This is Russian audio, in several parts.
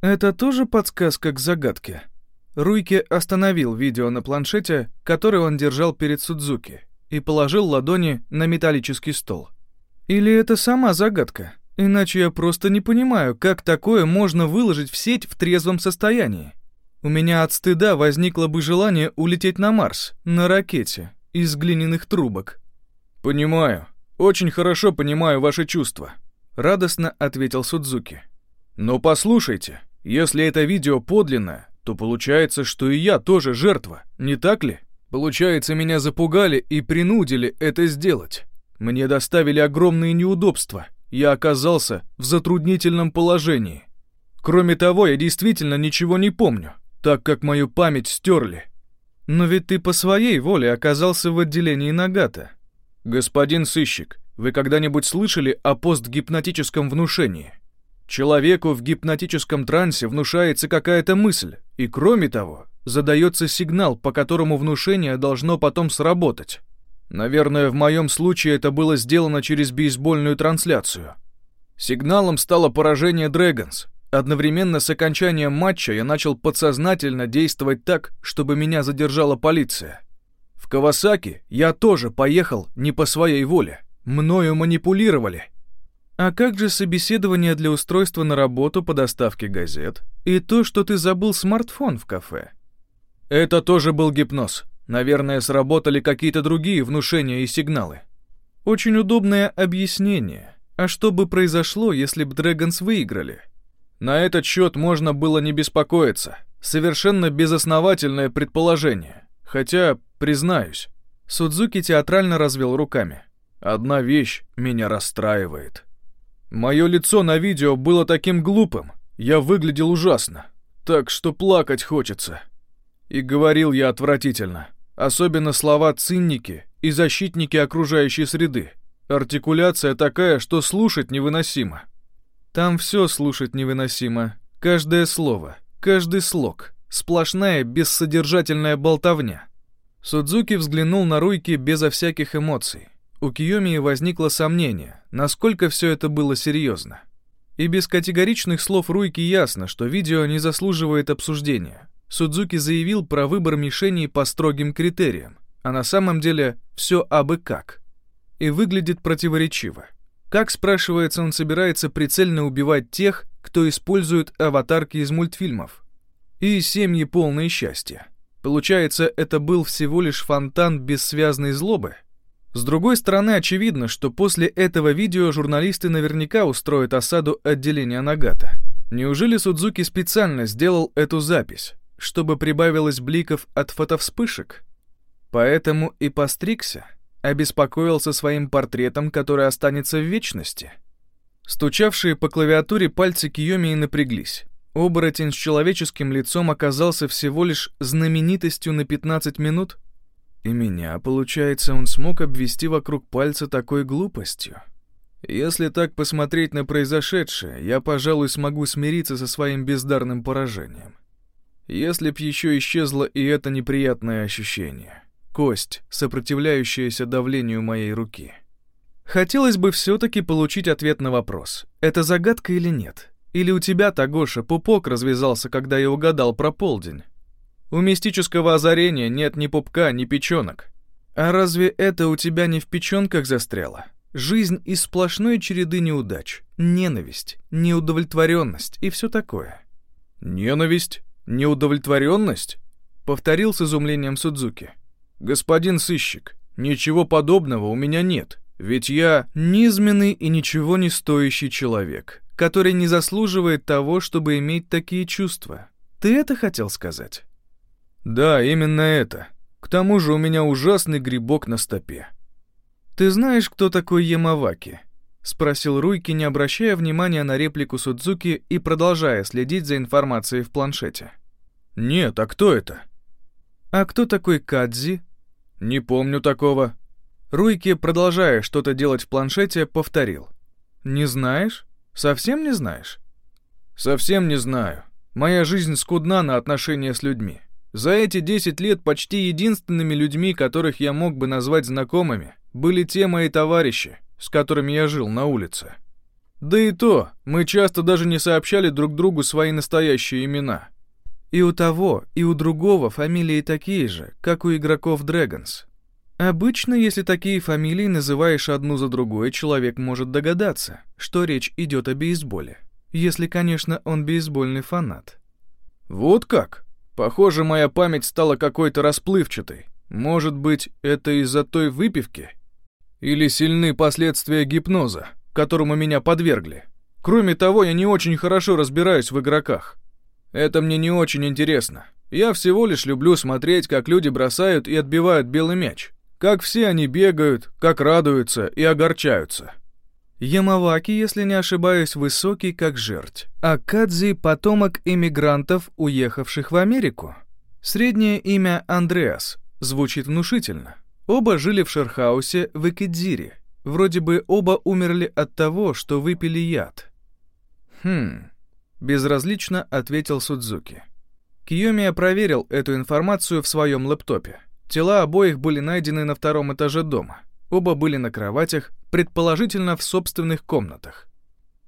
Это тоже подсказка к загадке? Руйки остановил видео на планшете, который он держал перед Судзуки, и положил ладони на металлический стол. Или это сама загадка? Иначе я просто не понимаю, как такое можно выложить в сеть в трезвом состоянии. У меня от стыда возникло бы желание улететь на Марс, на ракете, из глиняных трубок. «Понимаю. Очень хорошо понимаю ваши чувства», — радостно ответил Судзуки. «Но послушайте, если это видео подлинное, то получается, что и я тоже жертва, не так ли? Получается, меня запугали и принудили это сделать. Мне доставили огромные неудобства. Я оказался в затруднительном положении. Кроме того, я действительно ничего не помню, так как мою память стерли. Но ведь ты по своей воле оказался в отделении Нагата. Господин сыщик, вы когда-нибудь слышали о постгипнотическом внушении? Человеку в гипнотическом трансе внушается какая-то мысль, и кроме того, задается сигнал, по которому внушение должно потом сработать. Наверное, в моем случае это было сделано через бейсбольную трансляцию. Сигналом стало поражение Дрэгонс. Одновременно с окончанием матча я начал подсознательно действовать так, чтобы меня задержала полиция. В Кавасаки я тоже поехал не по своей воле. Мною манипулировали. А как же собеседование для устройства на работу по доставке газет? И то, что ты забыл смартфон в кафе? Это тоже был гипноз. Наверное, сработали какие-то другие внушения и сигналы. Очень удобное объяснение. А что бы произошло, если бы Дрэгонс выиграли? На этот счет можно было не беспокоиться. Совершенно безосновательное предположение. Хотя, признаюсь, Судзуки театрально развел руками. Одна вещь меня расстраивает. Мое лицо на видео было таким глупым, я выглядел ужасно, так что плакать хочется. И говорил я отвратительно, особенно слова «цинники» и «защитники окружающей среды». Артикуляция такая, что слушать невыносимо. Там все слушать невыносимо. Каждое слово, каждый слог. Сплошная бессодержательная болтовня. Судзуки взглянул на Руйки безо всяких эмоций. У Киомии возникло сомнение, насколько все это было серьезно. И без категоричных слов Руйки ясно, что видео не заслуживает обсуждения. Судзуки заявил про выбор мишеней по строгим критериям, а на самом деле все абы как. И выглядит противоречиво. Как, спрашивается, он собирается прицельно убивать тех, кто использует аватарки из мультфильмов? И семьи полные счастья. Получается, это был всего лишь фонтан бессвязной злобы? С другой стороны, очевидно, что после этого видео журналисты наверняка устроят осаду отделения Нагата. Неужели Судзуки специально сделал эту запись, чтобы прибавилось бликов от фотовспышек? Поэтому и постригся, обеспокоился своим портретом, который останется в вечности. Стучавшие по клавиатуре пальцы Киомии напряглись. Оборотень с человеческим лицом оказался всего лишь знаменитостью на 15 минут — и меня, получается, он смог обвести вокруг пальца такой глупостью. Если так посмотреть на произошедшее, я, пожалуй, смогу смириться со своим бездарным поражением. Если б еще исчезло и это неприятное ощущение. Кость, сопротивляющаяся давлению моей руки. Хотелось бы все-таки получить ответ на вопрос, это загадка или нет? Или у тебя, Тагоша, пупок развязался, когда я угадал про полдень? У мистического озарения нет ни пупка, ни печенок. А разве это у тебя не в печенках застряло? Жизнь из сплошной череды неудач, ненависть, неудовлетворенность и все такое. Ненависть? Неудовлетворенность? Повторил с изумлением Судзуки. Господин сыщик, ничего подобного у меня нет, ведь я низменный и ничего не стоящий человек, который не заслуживает того, чтобы иметь такие чувства. Ты это хотел сказать? Да, именно это. К тому же у меня ужасный грибок на стопе. Ты знаешь, кто такой Ямаваки? Спросил Руйки, не обращая внимания на реплику Судзуки и продолжая следить за информацией в планшете. Нет, а кто это? А кто такой Кадзи? Не помню такого. Руйки, продолжая что-то делать в планшете, повторил. Не знаешь? Совсем не знаешь? Совсем не знаю. Моя жизнь скудна на отношения с людьми. За эти 10 лет почти единственными людьми, которых я мог бы назвать знакомыми, были те мои товарищи, с которыми я жил на улице. Да и то, мы часто даже не сообщали друг другу свои настоящие имена. И у того, и у другого фамилии такие же, как у игроков Dragons. Обычно, если такие фамилии называешь одну за другой, человек может догадаться, что речь идет о бейсболе. Если, конечно, он бейсбольный фанат. Вот как? Похоже, моя память стала какой-то расплывчатой. Может быть, это из-за той выпивки? Или сильны последствия гипноза, которому меня подвергли? Кроме того, я не очень хорошо разбираюсь в игроках. Это мне не очень интересно. Я всего лишь люблю смотреть, как люди бросают и отбивают белый мяч. Как все они бегают, как радуются и огорчаются. Ямаваки, если не ошибаюсь, высокий как жерть, а Кадзи — потомок эмигрантов, уехавших в Америку. Среднее имя Андреас звучит внушительно. Оба жили в Шерхаусе в Экидзире. Вроде бы оба умерли от того, что выпили яд. Хм, безразлично ответил Судзуки. Киомия проверил эту информацию в своем лэптопе. Тела обоих были найдены на втором этаже дома. Оба были на кроватях, предположительно в собственных комнатах.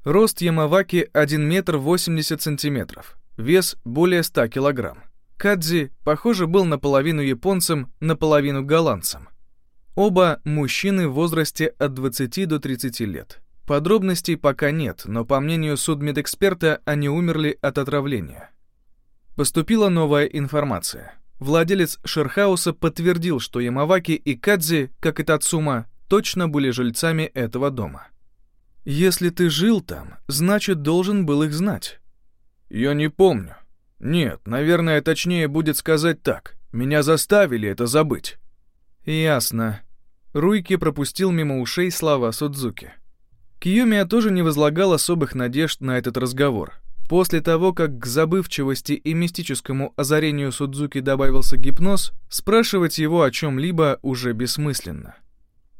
Рост Ямаваки 1 метр 80 сантиметров, вес более 100 килограмм. Кадзи, похоже, был наполовину японцем, наполовину голландцем. Оба мужчины в возрасте от 20 до 30 лет. Подробностей пока нет, но по мнению судмедэксперта, они умерли от отравления. Поступила новая информация. Владелец Шерхауса подтвердил, что Ямаваки и Кадзи, как и Тацума, точно были жильцами этого дома. «Если ты жил там, значит, должен был их знать». «Я не помню. Нет, наверное, точнее будет сказать так. Меня заставили это забыть». «Ясно». Руйки пропустил мимо ушей слова Судзуки. Киюмия тоже не возлагал особых надежд на этот разговор. После того, как к забывчивости и мистическому озарению Судзуки добавился гипноз, спрашивать его о чем-либо уже бессмысленно.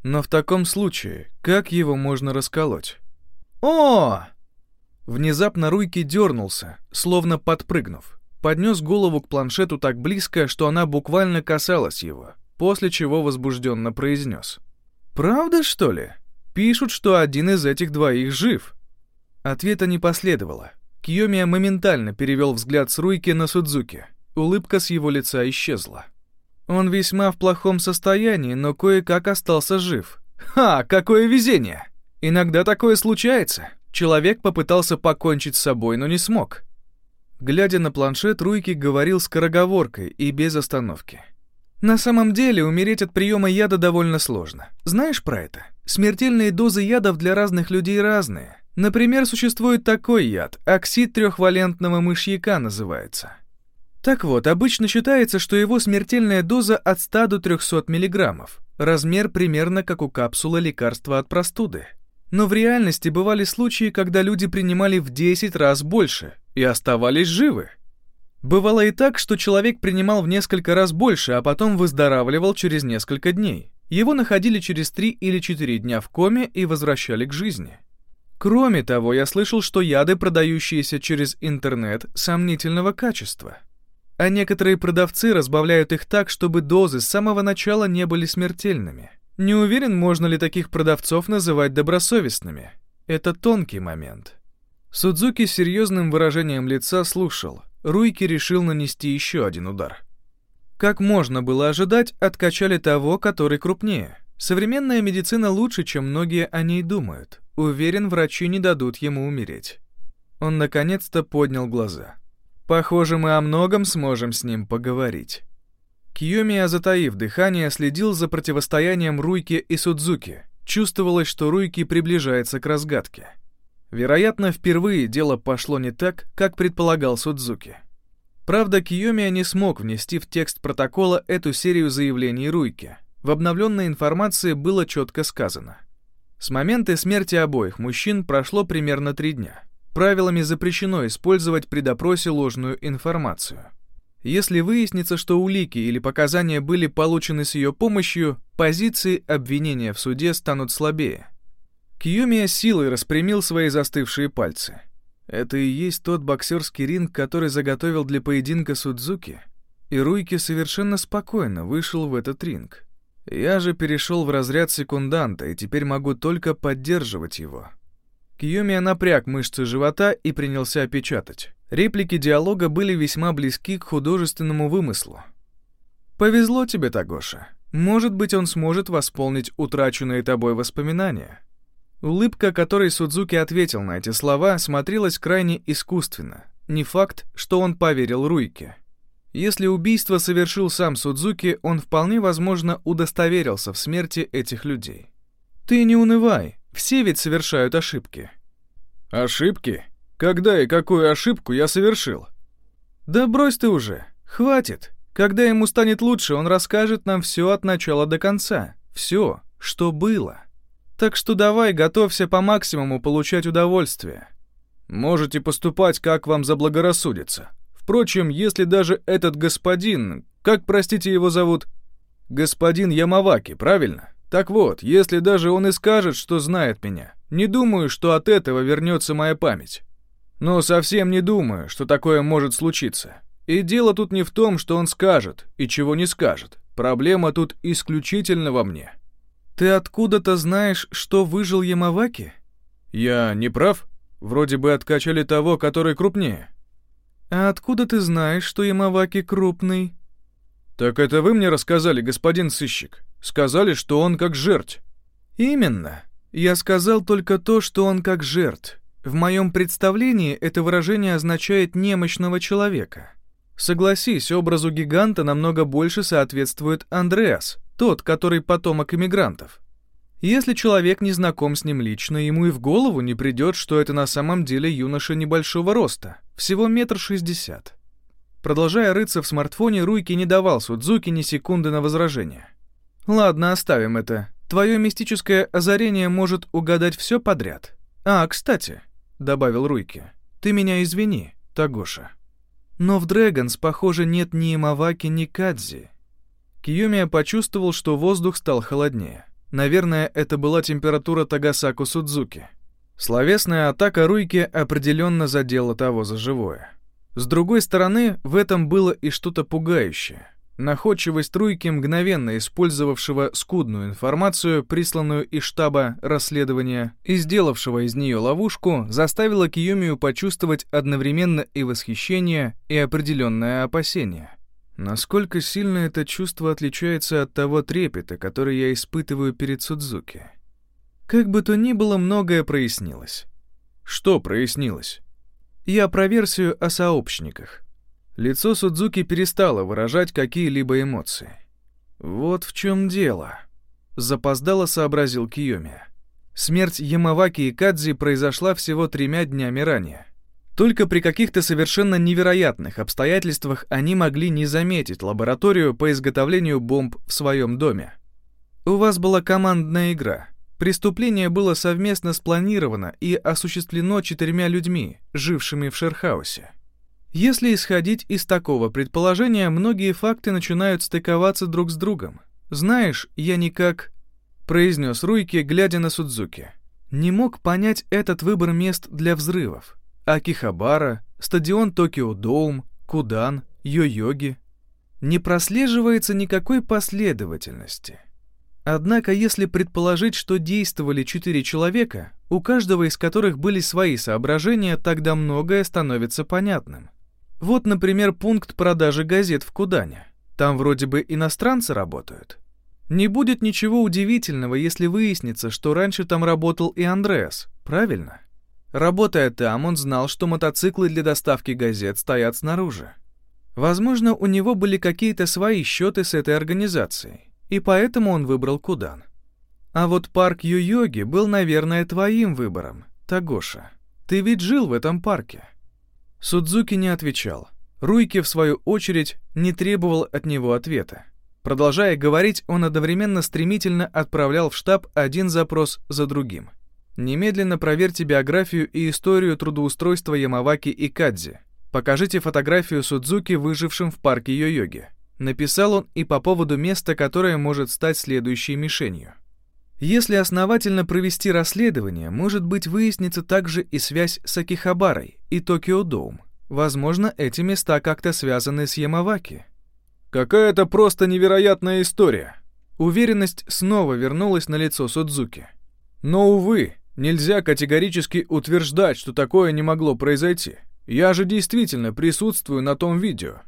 Но в таком случае, как его можно расколоть? О! Внезапно Руйки дернулся, словно подпрыгнув. Поднес голову к планшету так близко, что она буквально касалась его после чего возбужденно произнес. «Правда, что ли? Пишут, что один из этих двоих жив». Ответа не последовало. Киомия моментально перевел взгляд с Руйки на Судзуки. Улыбка с его лица исчезла. Он весьма в плохом состоянии, но кое-как остался жив. Ха, какое везение! Иногда такое случается. Человек попытался покончить с собой, но не смог. Глядя на планшет, Руйки говорил скороговоркой и без остановки. На самом деле умереть от приема яда довольно сложно. Знаешь про это? Смертельные дозы ядов для разных людей разные. Например, существует такой яд, оксид трехвалентного мышьяка называется. Так вот, обычно считается, что его смертельная доза от 100 до 300 мг. Размер примерно как у капсулы лекарства от простуды. Но в реальности бывали случаи, когда люди принимали в 10 раз больше и оставались живы. Бывало и так, что человек принимал в несколько раз больше, а потом выздоравливал через несколько дней. Его находили через 3 или 4 дня в коме и возвращали к жизни. Кроме того, я слышал, что яды, продающиеся через интернет, сомнительного качества. А некоторые продавцы разбавляют их так, чтобы дозы с самого начала не были смертельными. Не уверен, можно ли таких продавцов называть добросовестными. Это тонкий момент. Судзуки с серьезным выражением лица слушал, Руйки решил нанести еще один удар. Как можно было ожидать, откачали того, который крупнее. Современная медицина лучше, чем многие о ней думают. Уверен, врачи не дадут ему умереть. Он наконец-то поднял глаза. Похоже, мы о многом сможем с ним поговорить. Киомия, затаив дыхание, следил за противостоянием Руйки и Судзуки. Чувствовалось, что Руйки приближается к разгадке. Вероятно, впервые дело пошло не так, как предполагал Судзуки. Правда, Киомия не смог внести в текст протокола эту серию заявлений Руйки. В обновленной информации было четко сказано. С момента смерти обоих мужчин прошло примерно три дня. Правилами запрещено использовать при допросе ложную информацию. Если выяснится, что улики или показания были получены с ее помощью, позиции обвинения в суде станут слабее. Кьюмия силой распрямил свои застывшие пальцы. Это и есть тот боксерский ринг, который заготовил для поединка Судзуки. И Руйки совершенно спокойно вышел в этот ринг. Я же перешел в разряд секунданта и теперь могу только поддерживать его. Киомия напряг мышцы живота и принялся печатать. Реплики диалога были весьма близки к художественному вымыслу. «Повезло тебе, Тагоша. Может быть, он сможет восполнить утраченные тобой воспоминания». Улыбка, которой Судзуки ответил на эти слова, смотрелась крайне искусственно. Не факт, что он поверил Руйке. Если убийство совершил сам Судзуки, он вполне возможно удостоверился в смерти этих людей. Ты не унывай, все ведь совершают ошибки. Ошибки? Когда и какую ошибку я совершил? Да брось ты уже, хватит. Когда ему станет лучше, он расскажет нам все от начала до конца. Все, что было. Так что давай, готовься по максимуму получать удовольствие. Можете поступать, как вам заблагорассудится. Впрочем, если даже этот господин... Как, простите, его зовут? Господин Ямаваки, правильно? Так вот, если даже он и скажет, что знает меня, не думаю, что от этого вернется моя память. Но совсем не думаю, что такое может случиться. И дело тут не в том, что он скажет и чего не скажет. Проблема тут исключительно во мне. Ты откуда-то знаешь, что выжил Ямаваки? Я не прав? Вроде бы откачали того, который крупнее. А откуда ты знаешь, что Ямаваки крупный? Так это вы мне рассказали, господин сыщик. Сказали, что он как жерть. Именно. Я сказал только то, что он как жерть. В моем представлении это выражение означает немощного человека. Согласись, образу гиганта намного больше соответствует Андреас, тот, который потомок иммигрантов. Если человек не знаком с ним лично, ему и в голову не придет, что это на самом деле юноша небольшого роста, всего метр шестьдесят. Продолжая рыться в смартфоне, Руйки не давал Судзуки ни секунды на возражение. «Ладно, оставим это. Твое мистическое озарение может угадать все подряд. А, кстати», — добавил Руйки, — «ты меня извини, Тагоша». Но в Дрэгонс, похоже, нет ни Имаваки, ни Кадзи. Киюмия почувствовал, что воздух стал холоднее. Наверное, это была температура Тагасаку Судзуки. Словесная атака Руйки определенно задела того за живое. С другой стороны, в этом было и что-то пугающее. Находчивость Руйки, мгновенно использовавшего скудную информацию, присланную из штаба расследования, и сделавшего из нее ловушку, заставила Киюмию почувствовать одновременно и восхищение, и определенное опасение. Насколько сильно это чувство отличается от того трепета, который я испытываю перед Судзуки? Как бы то ни было, многое прояснилось. Что прояснилось? Я про версию о сообщниках. Лицо Судзуки перестало выражать какие-либо эмоции. «Вот в чем дело», — запоздало сообразил Киоми. Смерть Ямаваки и Кадзи произошла всего тремя днями ранее. Только при каких-то совершенно невероятных обстоятельствах они могли не заметить лабораторию по изготовлению бомб в своем доме. У вас была командная игра. Преступление было совместно спланировано и осуществлено четырьмя людьми, жившими в Шерхаусе. Если исходить из такого предположения, многие факты начинают стыковаться друг с другом. Знаешь, я никак... произнес Руйки, глядя на Судзуки. Не мог понять этот выбор мест для взрывов. Акихабара, стадион Токио Доум, Кудан, Йо-Йоги. Не прослеживается никакой последовательности. Однако, если предположить, что действовали четыре человека, у каждого из которых были свои соображения, тогда многое становится понятным. Вот, например, пункт продажи газет в Кудане. Там вроде бы иностранцы работают. Не будет ничего удивительного, если выяснится, что раньше там работал и Андреас, правильно? Работая там, он знал, что мотоциклы для доставки газет стоят снаружи. Возможно, у него были какие-то свои счеты с этой организацией, и поэтому он выбрал Кудан. А вот парк Ю-Йоги был, наверное, твоим выбором, Тагоша. Ты ведь жил в этом парке. Судзуки не отвечал. Руйки, в свою очередь, не требовал от него ответа. Продолжая говорить, он одновременно стремительно отправлял в штаб один запрос за другим. «Немедленно проверьте биографию и историю трудоустройства Ямаваки и Кадзи. Покажите фотографию Судзуки, выжившим в парке Йо-Йоги». Написал он и по поводу места, которое может стать следующей мишенью. Если основательно провести расследование, может быть выяснится также и связь с Акихабарой и Токио Доум. Возможно, эти места как-то связаны с Ямаваки. Какая-то просто невероятная история. Уверенность снова вернулась на лицо Судзуки. Но, увы, Нельзя категорически утверждать, что такое не могло произойти. Я же действительно присутствую на том видео.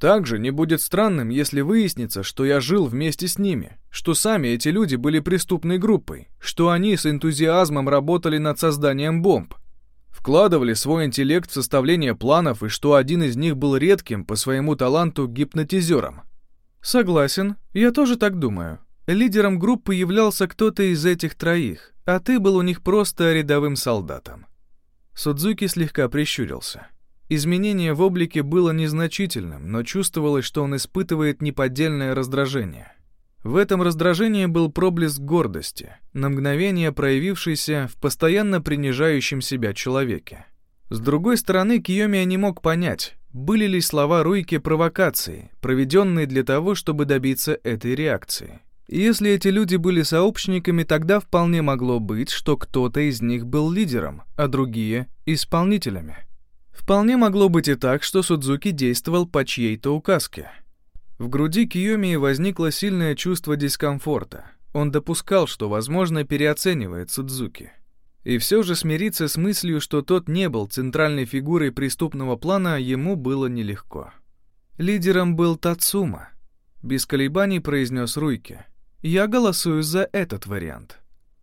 Также не будет странным, если выяснится, что я жил вместе с ними, что сами эти люди были преступной группой, что они с энтузиазмом работали над созданием бомб, вкладывали свой интеллект в составление планов и что один из них был редким по своему таланту гипнотизером. Согласен, я тоже так думаю. Лидером группы являлся кто-то из этих троих, а ты был у них просто рядовым солдатом. Судзуки слегка прищурился. Изменение в облике было незначительным, но чувствовалось, что он испытывает неподдельное раздражение. В этом раздражении был проблеск гордости, на мгновение проявившийся в постоянно принижающем себя человеке. С другой стороны, Киомия не мог понять, были ли слова Руйки провокацией, проведенные для того, чтобы добиться этой реакции. Если эти люди были сообщниками, тогда вполне могло быть, что кто-то из них был лидером, а другие — исполнителями. Вполне могло быть и так, что Судзуки действовал по чьей-то указке. В груди Киомии возникло сильное чувство дискомфорта. Он допускал, что, возможно, переоценивает Судзуки. И все же смириться с мыслью, что тот не был центральной фигурой преступного плана, ему было нелегко. Лидером был Тацума. Без колебаний произнес Руйки. «Я голосую за этот вариант».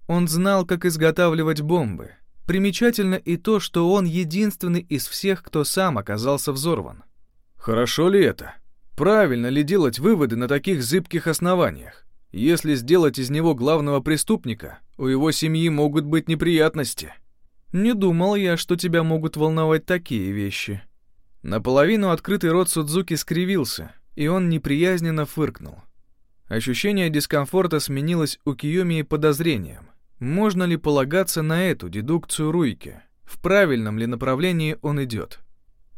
Он знал, как изготавливать бомбы, Примечательно и то, что он единственный из всех, кто сам оказался взорван. Хорошо ли это? Правильно ли делать выводы на таких зыбких основаниях? Если сделать из него главного преступника, у его семьи могут быть неприятности. Не думал я, что тебя могут волновать такие вещи. Наполовину открытый рот Судзуки скривился, и он неприязненно фыркнул. Ощущение дискомфорта сменилось у Киомии подозрением. Можно ли полагаться на эту дедукцию Руйки? В правильном ли направлении он идет?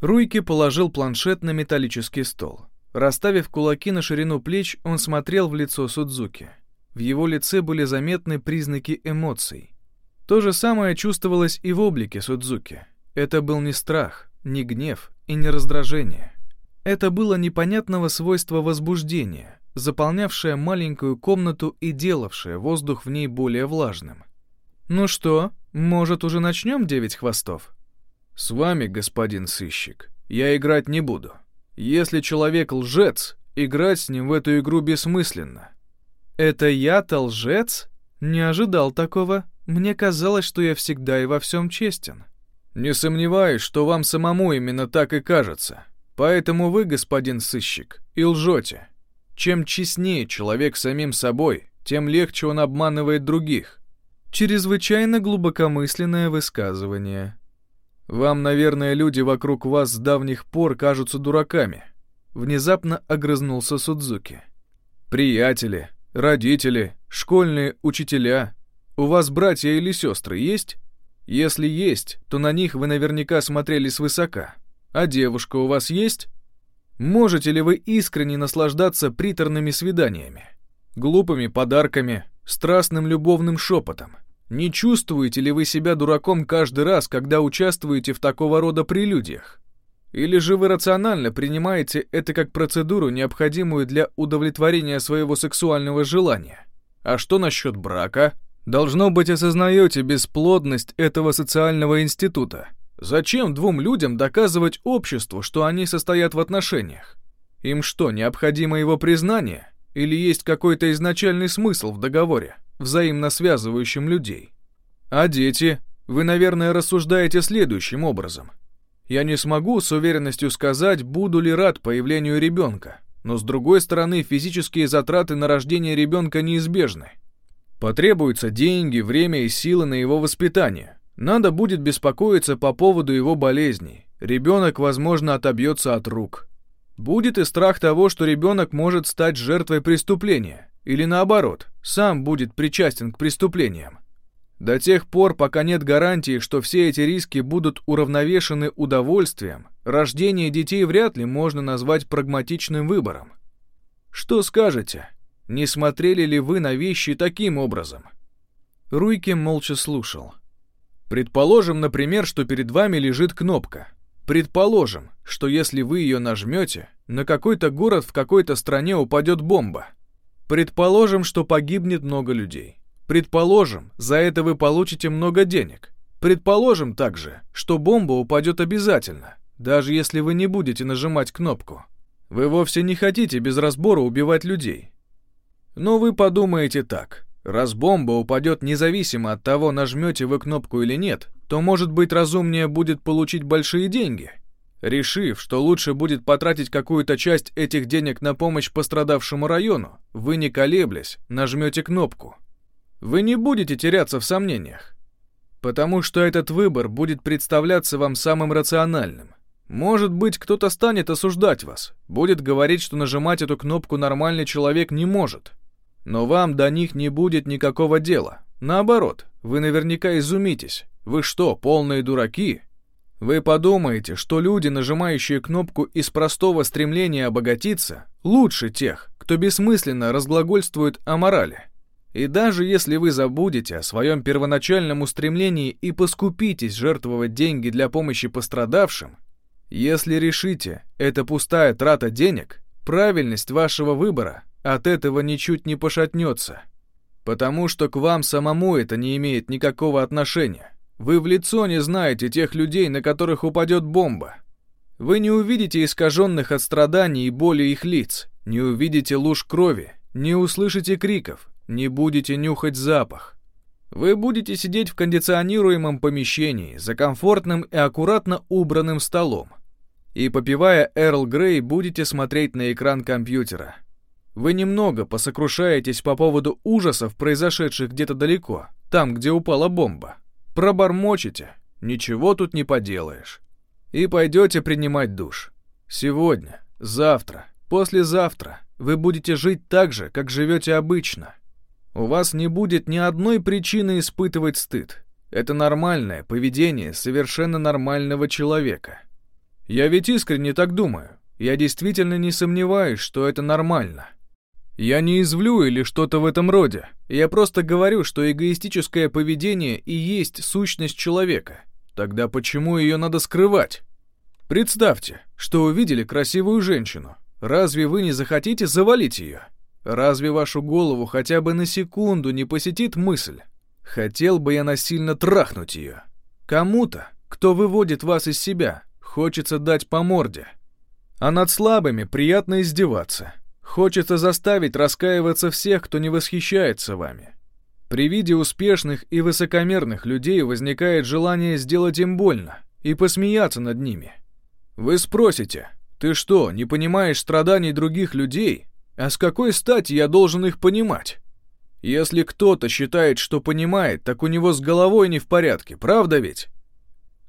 Руйки положил планшет на металлический стол. Расставив кулаки на ширину плеч, он смотрел в лицо Судзуки. В его лице были заметны признаки эмоций. То же самое чувствовалось и в облике Судзуки. Это был не страх, не гнев и не раздражение. Это было непонятного свойства возбуждения, заполнявшая маленькую комнату и делавшая воздух в ней более влажным. «Ну что, может, уже начнем девять хвостов?» «С вами, господин сыщик, я играть не буду. Если человек лжец, играть с ним в эту игру бессмысленно». «Это я-то лжец? Не ожидал такого. Мне казалось, что я всегда и во всем честен». «Не сомневаюсь, что вам самому именно так и кажется. Поэтому вы, господин сыщик, и лжете. Чем честнее человек самим собой, тем легче он обманывает других. Чрезвычайно глубокомысленное высказывание. Вам, наверное, люди вокруг вас с давних пор кажутся дураками. Внезапно огрызнулся Судзуки. Приятели, родители, школьные учителя. У вас братья или сестры есть? Если есть, то на них вы наверняка смотрели свысока. А девушка у вас есть? Можете ли вы искренне наслаждаться приторными свиданиями, глупыми подарками, страстным любовным шепотом? Не чувствуете ли вы себя дураком каждый раз, когда участвуете в такого рода прелюдиях? Или же вы рационально принимаете это как процедуру, необходимую для удовлетворения своего сексуального желания? А что насчет брака? Должно быть, осознаете бесплодность этого социального института – Зачем двум людям доказывать обществу, что они состоят в отношениях? Им что, необходимо его признание? Или есть какой-то изначальный смысл в договоре, взаимно связывающем людей? А дети? Вы, наверное, рассуждаете следующим образом. Я не смогу с уверенностью сказать, буду ли рад появлению ребенка, но с другой стороны, физические затраты на рождение ребенка неизбежны. Потребуются деньги, время и силы на его воспитание. Надо будет беспокоиться по поводу его болезней. Ребенок, возможно, отобьется от рук. Будет и страх того, что ребенок может стать жертвой преступления, или наоборот, сам будет причастен к преступлениям. До тех пор, пока нет гарантии, что все эти риски будут уравновешены удовольствием, рождение детей вряд ли можно назвать прагматичным выбором. Что скажете? Не смотрели ли вы на вещи таким образом? Руйки молча слушал. Предположим, например, что перед вами лежит кнопка. Предположим, что если вы ее нажмете, на какой-то город в какой-то стране упадет бомба. Предположим, что погибнет много людей. Предположим, за это вы получите много денег. Предположим также, что бомба упадет обязательно, даже если вы не будете нажимать кнопку. Вы вовсе не хотите без разбора убивать людей. Но вы подумаете так. Раз бомба упадет независимо от того, нажмете вы кнопку или нет, то, может быть, разумнее будет получить большие деньги. Решив, что лучше будет потратить какую-то часть этих денег на помощь пострадавшему району, вы не колеблясь, нажмете кнопку. Вы не будете теряться в сомнениях. Потому что этот выбор будет представляться вам самым рациональным. Может быть, кто-то станет осуждать вас, будет говорить, что нажимать эту кнопку нормальный человек не может. Но вам до них не будет никакого дела. Наоборот, вы наверняка изумитесь. Вы что, полные дураки? Вы подумаете, что люди, нажимающие кнопку из простого стремления обогатиться, лучше тех, кто бессмысленно разглагольствует о морали. И даже если вы забудете о своем первоначальном устремлении и поскупитесь жертвовать деньги для помощи пострадавшим, если решите, это пустая трата денег, правильность вашего выбора от этого ничуть не пошатнется. Потому что к вам самому это не имеет никакого отношения. Вы в лицо не знаете тех людей, на которых упадет бомба. Вы не увидите искаженных от страданий и боли их лиц, не увидите луж крови, не услышите криков, не будете нюхать запах. Вы будете сидеть в кондиционируемом помещении за комфортным и аккуратно убранным столом. И попивая Эрл Грей, будете смотреть на экран компьютера. Вы немного посокрушаетесь по поводу ужасов, произошедших где-то далеко, там, где упала бомба. Пробормочете, ничего тут не поделаешь. И пойдете принимать душ. Сегодня, завтра, послезавтра вы будете жить так же, как живете обычно. У вас не будет ни одной причины испытывать стыд. Это нормальное поведение совершенно нормального человека. Я ведь искренне так думаю. Я действительно не сомневаюсь, что это нормально. Я не извлю или что-то в этом роде. Я просто говорю, что эгоистическое поведение и есть сущность человека. Тогда почему ее надо скрывать? Представьте, что увидели красивую женщину. Разве вы не захотите завалить ее? Разве вашу голову хотя бы на секунду не посетит мысль? Хотел бы я насильно трахнуть ее. Кому-то, кто выводит вас из себя, хочется дать по морде. А над слабыми приятно издеваться. Хочется заставить раскаиваться всех, кто не восхищается вами. При виде успешных и высокомерных людей возникает желание сделать им больно и посмеяться над ними. Вы спросите, ты что, не понимаешь страданий других людей? А с какой стати я должен их понимать? Если кто-то считает, что понимает, так у него с головой не в порядке, правда ведь?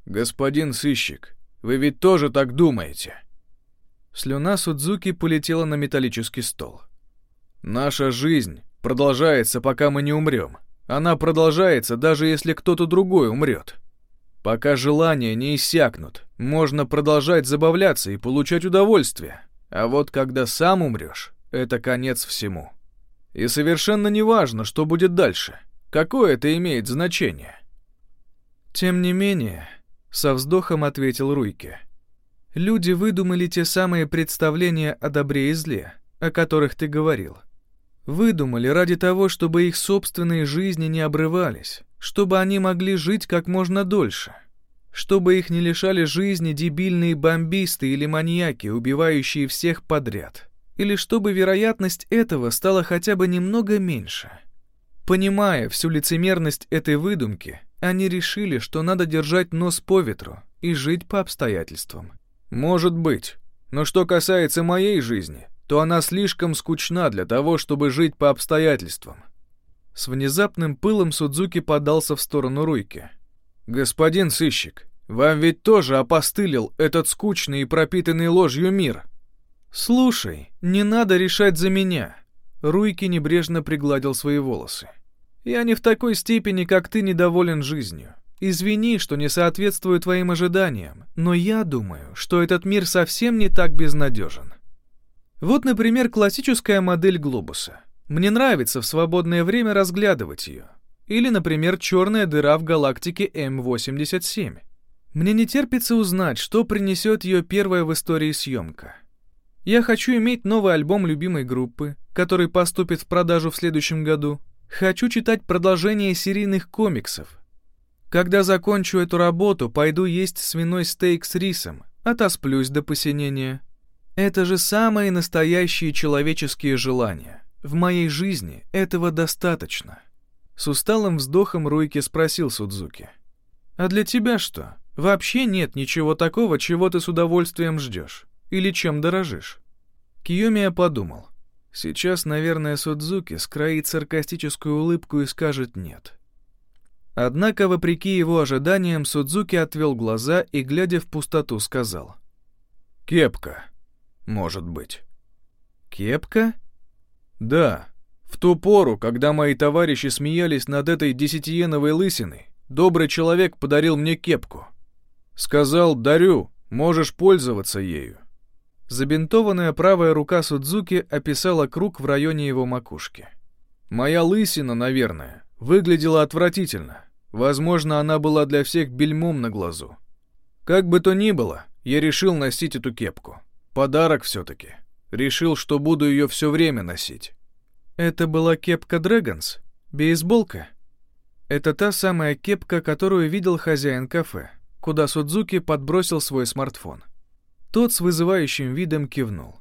Господин сыщик, вы ведь тоже так думаете? Слюна Судзуки полетела на металлический стол. Наша жизнь продолжается, пока мы не умрем. Она продолжается, даже если кто-то другой умрет. Пока желания не иссякнут, можно продолжать забавляться и получать удовольствие. А вот когда сам умрешь, это конец всему. И совершенно не важно, что будет дальше. Какое это имеет значение? Тем не менее, со вздохом ответил Руйке. Люди выдумали те самые представления о добре и зле, о которых ты говорил. Выдумали ради того, чтобы их собственные жизни не обрывались, чтобы они могли жить как можно дольше, чтобы их не лишали жизни дебильные бомбисты или маньяки, убивающие всех подряд или чтобы вероятность этого стала хотя бы немного меньше. Понимая всю лицемерность этой выдумки, они решили, что надо держать нос по ветру и жить по обстоятельствам. Может быть, но что касается моей жизни, то она слишком скучна для того, чтобы жить по обстоятельствам. С внезапным пылом Судзуки подался в сторону Руйки. «Господин сыщик, вам ведь тоже опостылил этот скучный и пропитанный ложью мир», «Слушай, не надо решать за меня». Руйки небрежно пригладил свои волосы. «Я не в такой степени, как ты, недоволен жизнью. Извини, что не соответствую твоим ожиданиям, но я думаю, что этот мир совсем не так безнадежен. Вот, например, классическая модель глобуса. Мне нравится в свободное время разглядывать ее. Или, например, черная дыра в галактике М87. Мне не терпится узнать, что принесет ее первая в истории съемка. Я хочу иметь новый альбом любимой группы, который поступит в продажу в следующем году. Хочу читать продолжение серийных комиксов. Когда закончу эту работу, пойду есть свиной стейк с рисом, отосплюсь до посинения. Это же самые настоящие человеческие желания. В моей жизни этого достаточно. С усталым вздохом Руйки спросил Судзуки. «А для тебя что? Вообще нет ничего такого, чего ты с удовольствием ждешь? Или чем дорожишь?» Киомия подумал. Сейчас, наверное, Судзуки скроит саркастическую улыбку и скажет «нет». Однако, вопреки его ожиданиям, Судзуки отвел глаза и, глядя в пустоту, сказал. «Кепка. Может быть». «Кепка?» «Да. В ту пору, когда мои товарищи смеялись над этой десятиеновой лысиной, добрый человек подарил мне кепку. Сказал, дарю, можешь пользоваться ею. Забинтованная правая рука Судзуки описала круг в районе его макушки. Моя лысина, наверное, выглядела отвратительно. Возможно, она была для всех бельмом на глазу. Как бы то ни было, я решил носить эту кепку. Подарок все-таки. Решил, что буду ее все время носить. Это была кепка Дрэгонс? Бейсболка? Это та самая кепка, которую видел хозяин кафе, куда Судзуки подбросил свой смартфон. Тот с вызывающим видом кивнул.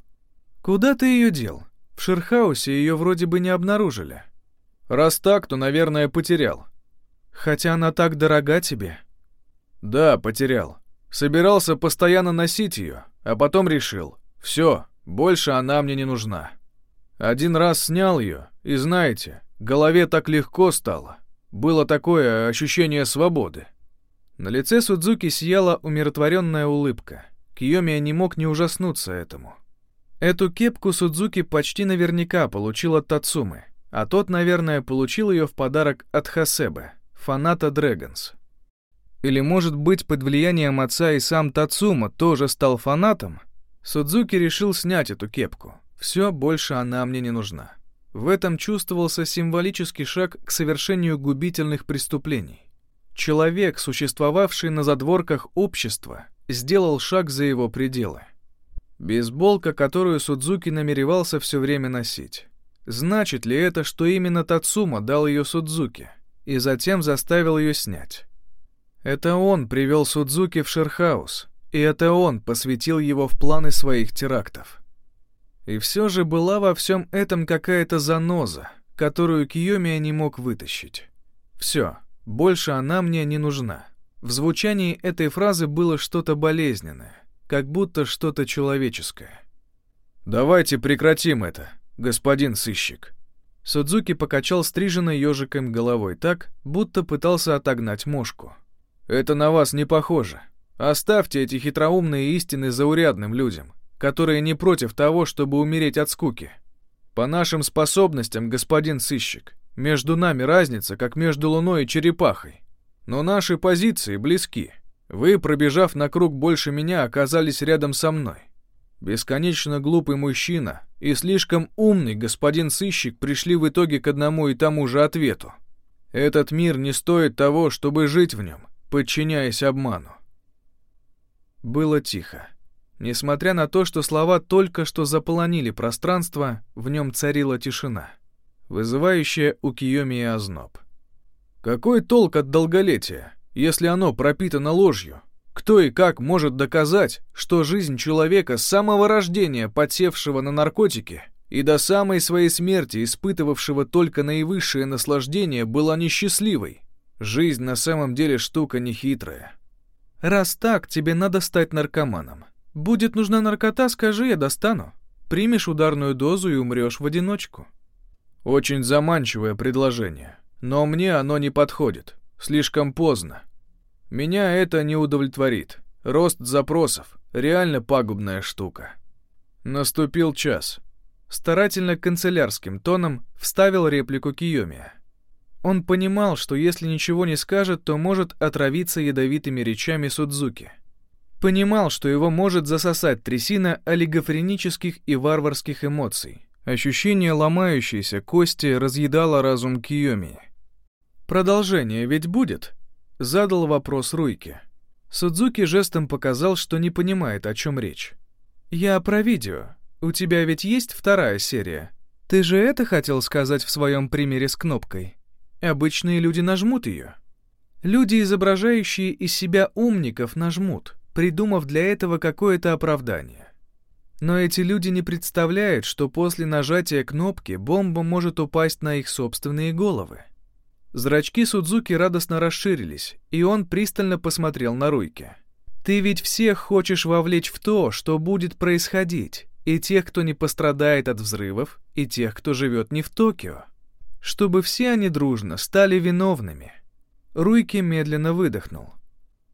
«Куда ты ее дел? В Шерхаусе ее вроде бы не обнаружили». «Раз так, то, наверное, потерял». «Хотя она так дорога тебе». «Да, потерял. Собирался постоянно носить ее, а потом решил. Все, больше она мне не нужна. Один раз снял ее, и знаете, голове так легко стало. Было такое ощущение свободы». На лице Судзуки сияла умиротворенная улыбка. Киомия не мог не ужаснуться этому. Эту кепку Судзуки почти наверняка получил от Тацумы, а тот, наверное, получил ее в подарок от Хасебе, фаната Дрэгонс. Или, может быть, под влиянием отца и сам Тацума тоже стал фанатом? Судзуки решил снять эту кепку. Все, больше она мне не нужна. В этом чувствовался символический шаг к совершению губительных преступлений. Человек, существовавший на задворках общества, сделал шаг за его пределы. Бейсболка, которую Судзуки намеревался все время носить. Значит ли это, что именно Тацума дал ее Судзуки и затем заставил ее снять? Это он привел Судзуки в Шерхаус, и это он посвятил его в планы своих терактов. И все же была во всем этом какая-то заноза, которую Киомия не мог вытащить. Все, больше она мне не нужна. В звучании этой фразы было что-то болезненное, как будто что-то человеческое. «Давайте прекратим это, господин сыщик». Судзуки покачал стриженной ежиком головой так, будто пытался отогнать мошку. «Это на вас не похоже. Оставьте эти хитроумные истины заурядным людям, которые не против того, чтобы умереть от скуки. По нашим способностям, господин сыщик, между нами разница, как между луной и черепахой. Но наши позиции близки. Вы, пробежав на круг больше меня, оказались рядом со мной. Бесконечно глупый мужчина и слишком умный господин сыщик пришли в итоге к одному и тому же ответу. Этот мир не стоит того, чтобы жить в нем, подчиняясь обману. Было тихо. Несмотря на то, что слова только что заполонили пространство, в нем царила тишина, вызывающая у Киоми озноб. Какой толк от долголетия, если оно пропитано ложью? Кто и как может доказать, что жизнь человека с самого рождения, подсевшего на наркотики, и до самой своей смерти, испытывавшего только наивысшее наслаждение, была несчастливой? Жизнь на самом деле штука нехитрая. Раз так, тебе надо стать наркоманом. Будет нужна наркота, скажи, я достану. Примешь ударную дозу и умрешь в одиночку. Очень заманчивое предложение. Но мне оно не подходит. Слишком поздно. Меня это не удовлетворит. Рост запросов — реально пагубная штука. Наступил час. Старательно канцелярским тоном вставил реплику Киомия. Он понимал, что если ничего не скажет, то может отравиться ядовитыми речами Судзуки. Понимал, что его может засосать трясина олигофренических и варварских эмоций. Ощущение ломающейся кости разъедало разум Киомии. «Продолжение ведь будет?» — задал вопрос Руйке. Судзуки жестом показал, что не понимает, о чем речь. «Я про видео. У тебя ведь есть вторая серия? Ты же это хотел сказать в своем примере с кнопкой? Обычные люди нажмут ее. Люди, изображающие из себя умников, нажмут, придумав для этого какое-то оправдание. Но эти люди не представляют, что после нажатия кнопки бомба может упасть на их собственные головы. Зрачки Судзуки радостно расширились, и он пристально посмотрел на Руйки. «Ты ведь всех хочешь вовлечь в то, что будет происходить, и тех, кто не пострадает от взрывов, и тех, кто живет не в Токио. Чтобы все они дружно стали виновными». Руйки медленно выдохнул.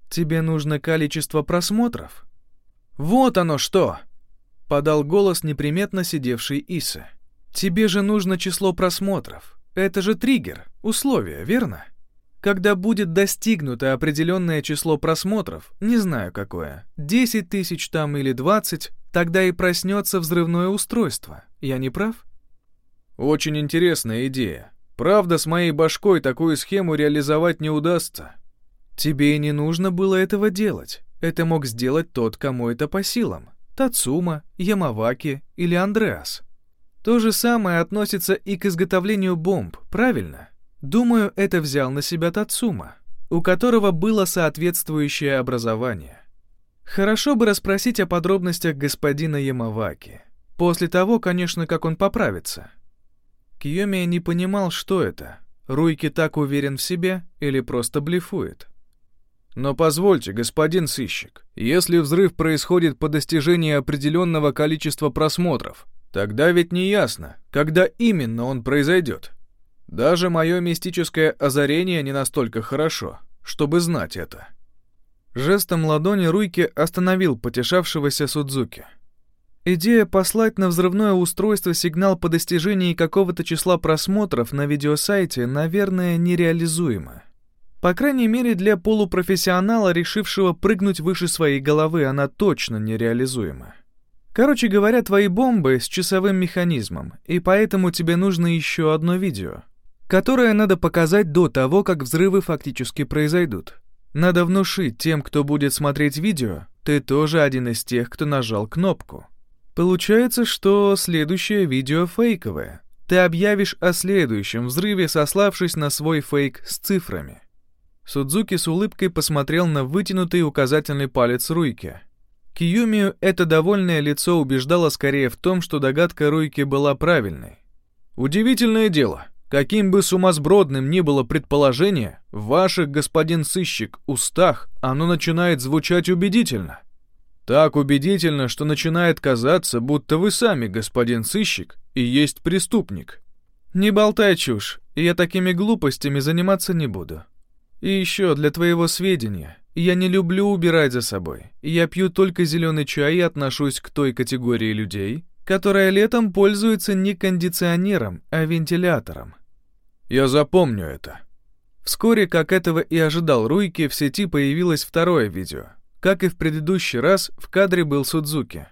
«Тебе нужно количество просмотров?» «Вот оно что!» — подал голос неприметно сидевший Иса. «Тебе же нужно число просмотров. Это же триггер, условие, верно? Когда будет достигнуто определенное число просмотров, не знаю какое, 10 тысяч там или 20, тогда и проснется взрывное устройство. Я не прав?» «Очень интересная идея. Правда, с моей башкой такую схему реализовать не удастся». «Тебе и не нужно было этого делать. Это мог сделать тот, кому это по силам. Тацума, Ямаваки или Андреас. То же самое относится и к изготовлению бомб, правильно? Думаю, это взял на себя Тацума, у которого было соответствующее образование. Хорошо бы расспросить о подробностях господина Ямаваки. После того, конечно, как он поправится. Киоми не понимал, что это. Руйки так уверен в себе или просто блефует. Но позвольте, господин сыщик, если взрыв происходит по достижении определенного количества просмотров, тогда ведь не ясно, когда именно он произойдет. Даже мое мистическое озарение не настолько хорошо, чтобы знать это. Жестом ладони Руйки остановил потешавшегося Судзуки. Идея послать на взрывное устройство сигнал по достижении какого-то числа просмотров на видеосайте, наверное, нереализуема. По крайней мере, для полупрофессионала, решившего прыгнуть выше своей головы, она точно нереализуема. Короче говоря, твои бомбы с часовым механизмом, и поэтому тебе нужно еще одно видео, которое надо показать до того, как взрывы фактически произойдут. Надо внушить тем, кто будет смотреть видео, ты тоже один из тех, кто нажал кнопку. Получается, что следующее видео фейковое. Ты объявишь о следующем взрыве, сославшись на свой фейк с цифрами. Судзуки с улыбкой посмотрел на вытянутый указательный палец Руйки. Киюмию это довольное лицо убеждало скорее в том, что догадка Руйки была правильной. «Удивительное дело. Каким бы сумасбродным ни было предположение, в ваших, господин сыщик, устах оно начинает звучать убедительно. Так убедительно, что начинает казаться, будто вы сами, господин сыщик, и есть преступник». «Не болтай чушь, я такими глупостями заниматься не буду», и еще для твоего сведения, я не люблю убирать за собой. Я пью только зеленый чай и отношусь к той категории людей, которая летом пользуется не кондиционером, а вентилятором. Я запомню это. Вскоре, как этого и ожидал Руйки, в сети появилось второе видео. Как и в предыдущий раз, в кадре был Судзуки.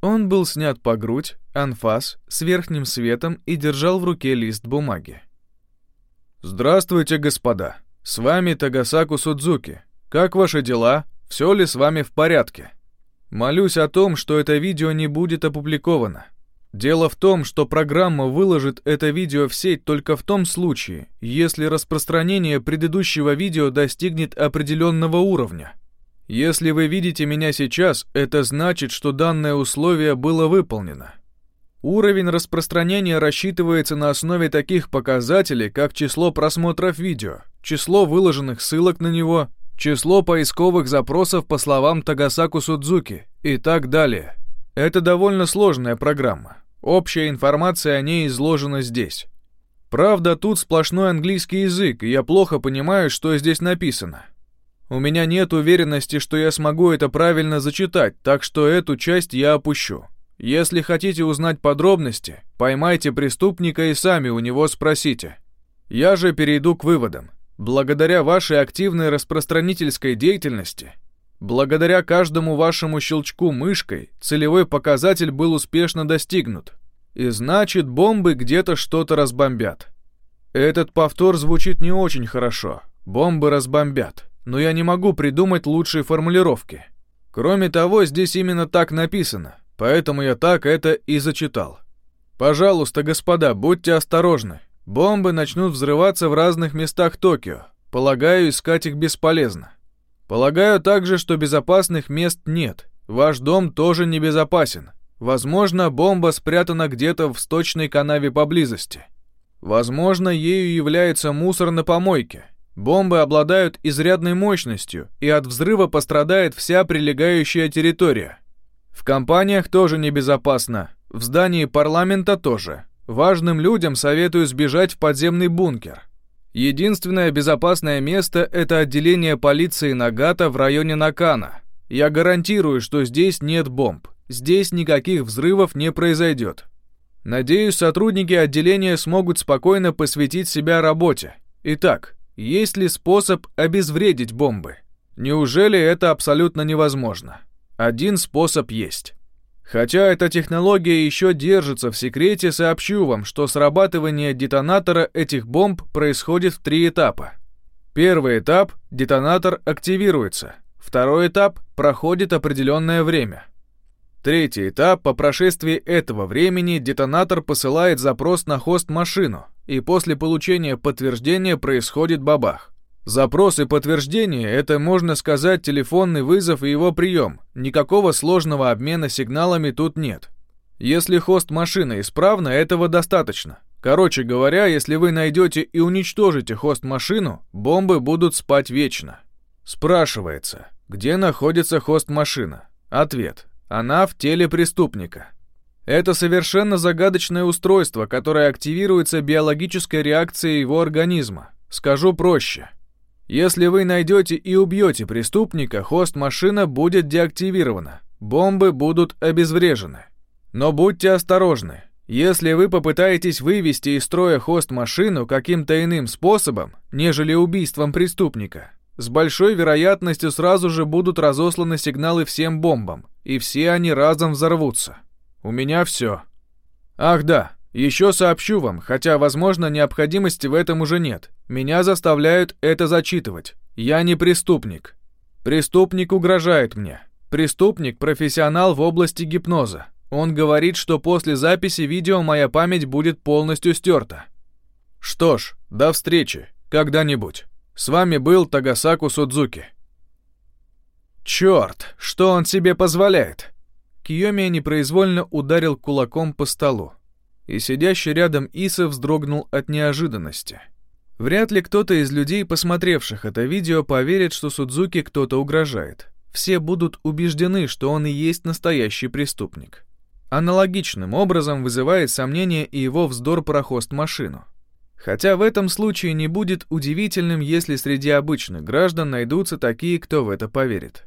Он был снят по грудь, анфас, с верхним светом и держал в руке лист бумаги. «Здравствуйте, господа!» «С вами Тагасаку Судзуки. Как ваши дела? Все ли с вами в порядке?» Молюсь о том, что это видео не будет опубликовано. Дело в том, что программа выложит это видео в сеть только в том случае, если распространение предыдущего видео достигнет определенного уровня. Если вы видите меня сейчас, это значит, что данное условие было выполнено. Уровень распространения рассчитывается на основе таких показателей, как число просмотров видео, число выложенных ссылок на него, число поисковых запросов по словам Тагасаку Судзуки и так далее. Это довольно сложная программа. Общая информация о ней изложена здесь. Правда, тут сплошной английский язык, и я плохо понимаю, что здесь написано. У меня нет уверенности, что я смогу это правильно зачитать, так что эту часть я опущу. Если хотите узнать подробности, поймайте преступника и сами у него спросите. Я же перейду к выводам. Благодаря вашей активной распространительской деятельности, благодаря каждому вашему щелчку мышкой, целевой показатель был успешно достигнут. И значит, бомбы где-то что-то разбомбят. Этот повтор звучит не очень хорошо. Бомбы разбомбят. Но я не могу придумать лучшей формулировки. Кроме того, здесь именно так написано. Поэтому я так это и зачитал. Пожалуйста, господа, будьте осторожны. Бомбы начнут взрываться в разных местах Токио. Полагаю, искать их бесполезно. Полагаю также, что безопасных мест нет. Ваш дом тоже небезопасен. Возможно, бомба спрятана где-то в сточной канаве поблизости. Возможно, ею является мусор на помойке. Бомбы обладают изрядной мощностью, и от взрыва пострадает вся прилегающая территория. В компаниях тоже небезопасно, в здании парламента тоже. Важным людям советую сбежать в подземный бункер. Единственное безопасное место – это отделение полиции Нагата в районе Накана. Я гарантирую, что здесь нет бомб. Здесь никаких взрывов не произойдет. Надеюсь, сотрудники отделения смогут спокойно посвятить себя работе. Итак, есть ли способ обезвредить бомбы? Неужели это абсолютно невозможно? Один способ есть. Хотя эта технология еще держится в секрете, сообщу вам, что срабатывание детонатора этих бомб происходит в три этапа. Первый этап – детонатор активируется. Второй этап – проходит определенное время – Третий этап, по прошествии этого времени детонатор посылает запрос на хост-машину, и после получения подтверждения происходит бабах. Запрос и подтверждение – это, можно сказать, телефонный вызов и его прием. Никакого сложного обмена сигналами тут нет. Если хост-машина исправна, этого достаточно. Короче говоря, если вы найдете и уничтожите хост-машину, бомбы будут спать вечно. Спрашивается, где находится хост-машина? Ответ. Она в теле преступника. Это совершенно загадочное устройство, которое активируется биологической реакцией его организма. Скажу проще. Если вы найдете и убьете преступника, хост-машина будет деактивирована. Бомбы будут обезврежены. Но будьте осторожны. Если вы попытаетесь вывести из строя хост-машину каким-то иным способом, нежели убийством преступника, с большой вероятностью сразу же будут разосланы сигналы всем бомбам, и все они разом взорвутся. У меня все. Ах да, еще сообщу вам, хотя, возможно, необходимости в этом уже нет. Меня заставляют это зачитывать. Я не преступник. Преступник угрожает мне. Преступник – профессионал в области гипноза. Он говорит, что после записи видео моя память будет полностью стерта. Что ж, до встречи. Когда-нибудь. С вами был Тагасаку Судзуки. Черт, что он себе позволяет? Киоми непроизвольно ударил кулаком по столу. И сидящий рядом Иса вздрогнул от неожиданности. Вряд ли кто-то из людей, посмотревших это видео, поверит, что Судзуки кто-то угрожает. Все будут убеждены, что он и есть настоящий преступник. Аналогичным образом вызывает сомнение и его вздор про хост-машину. Хотя в этом случае не будет удивительным, если среди обычных граждан найдутся такие, кто в это поверит.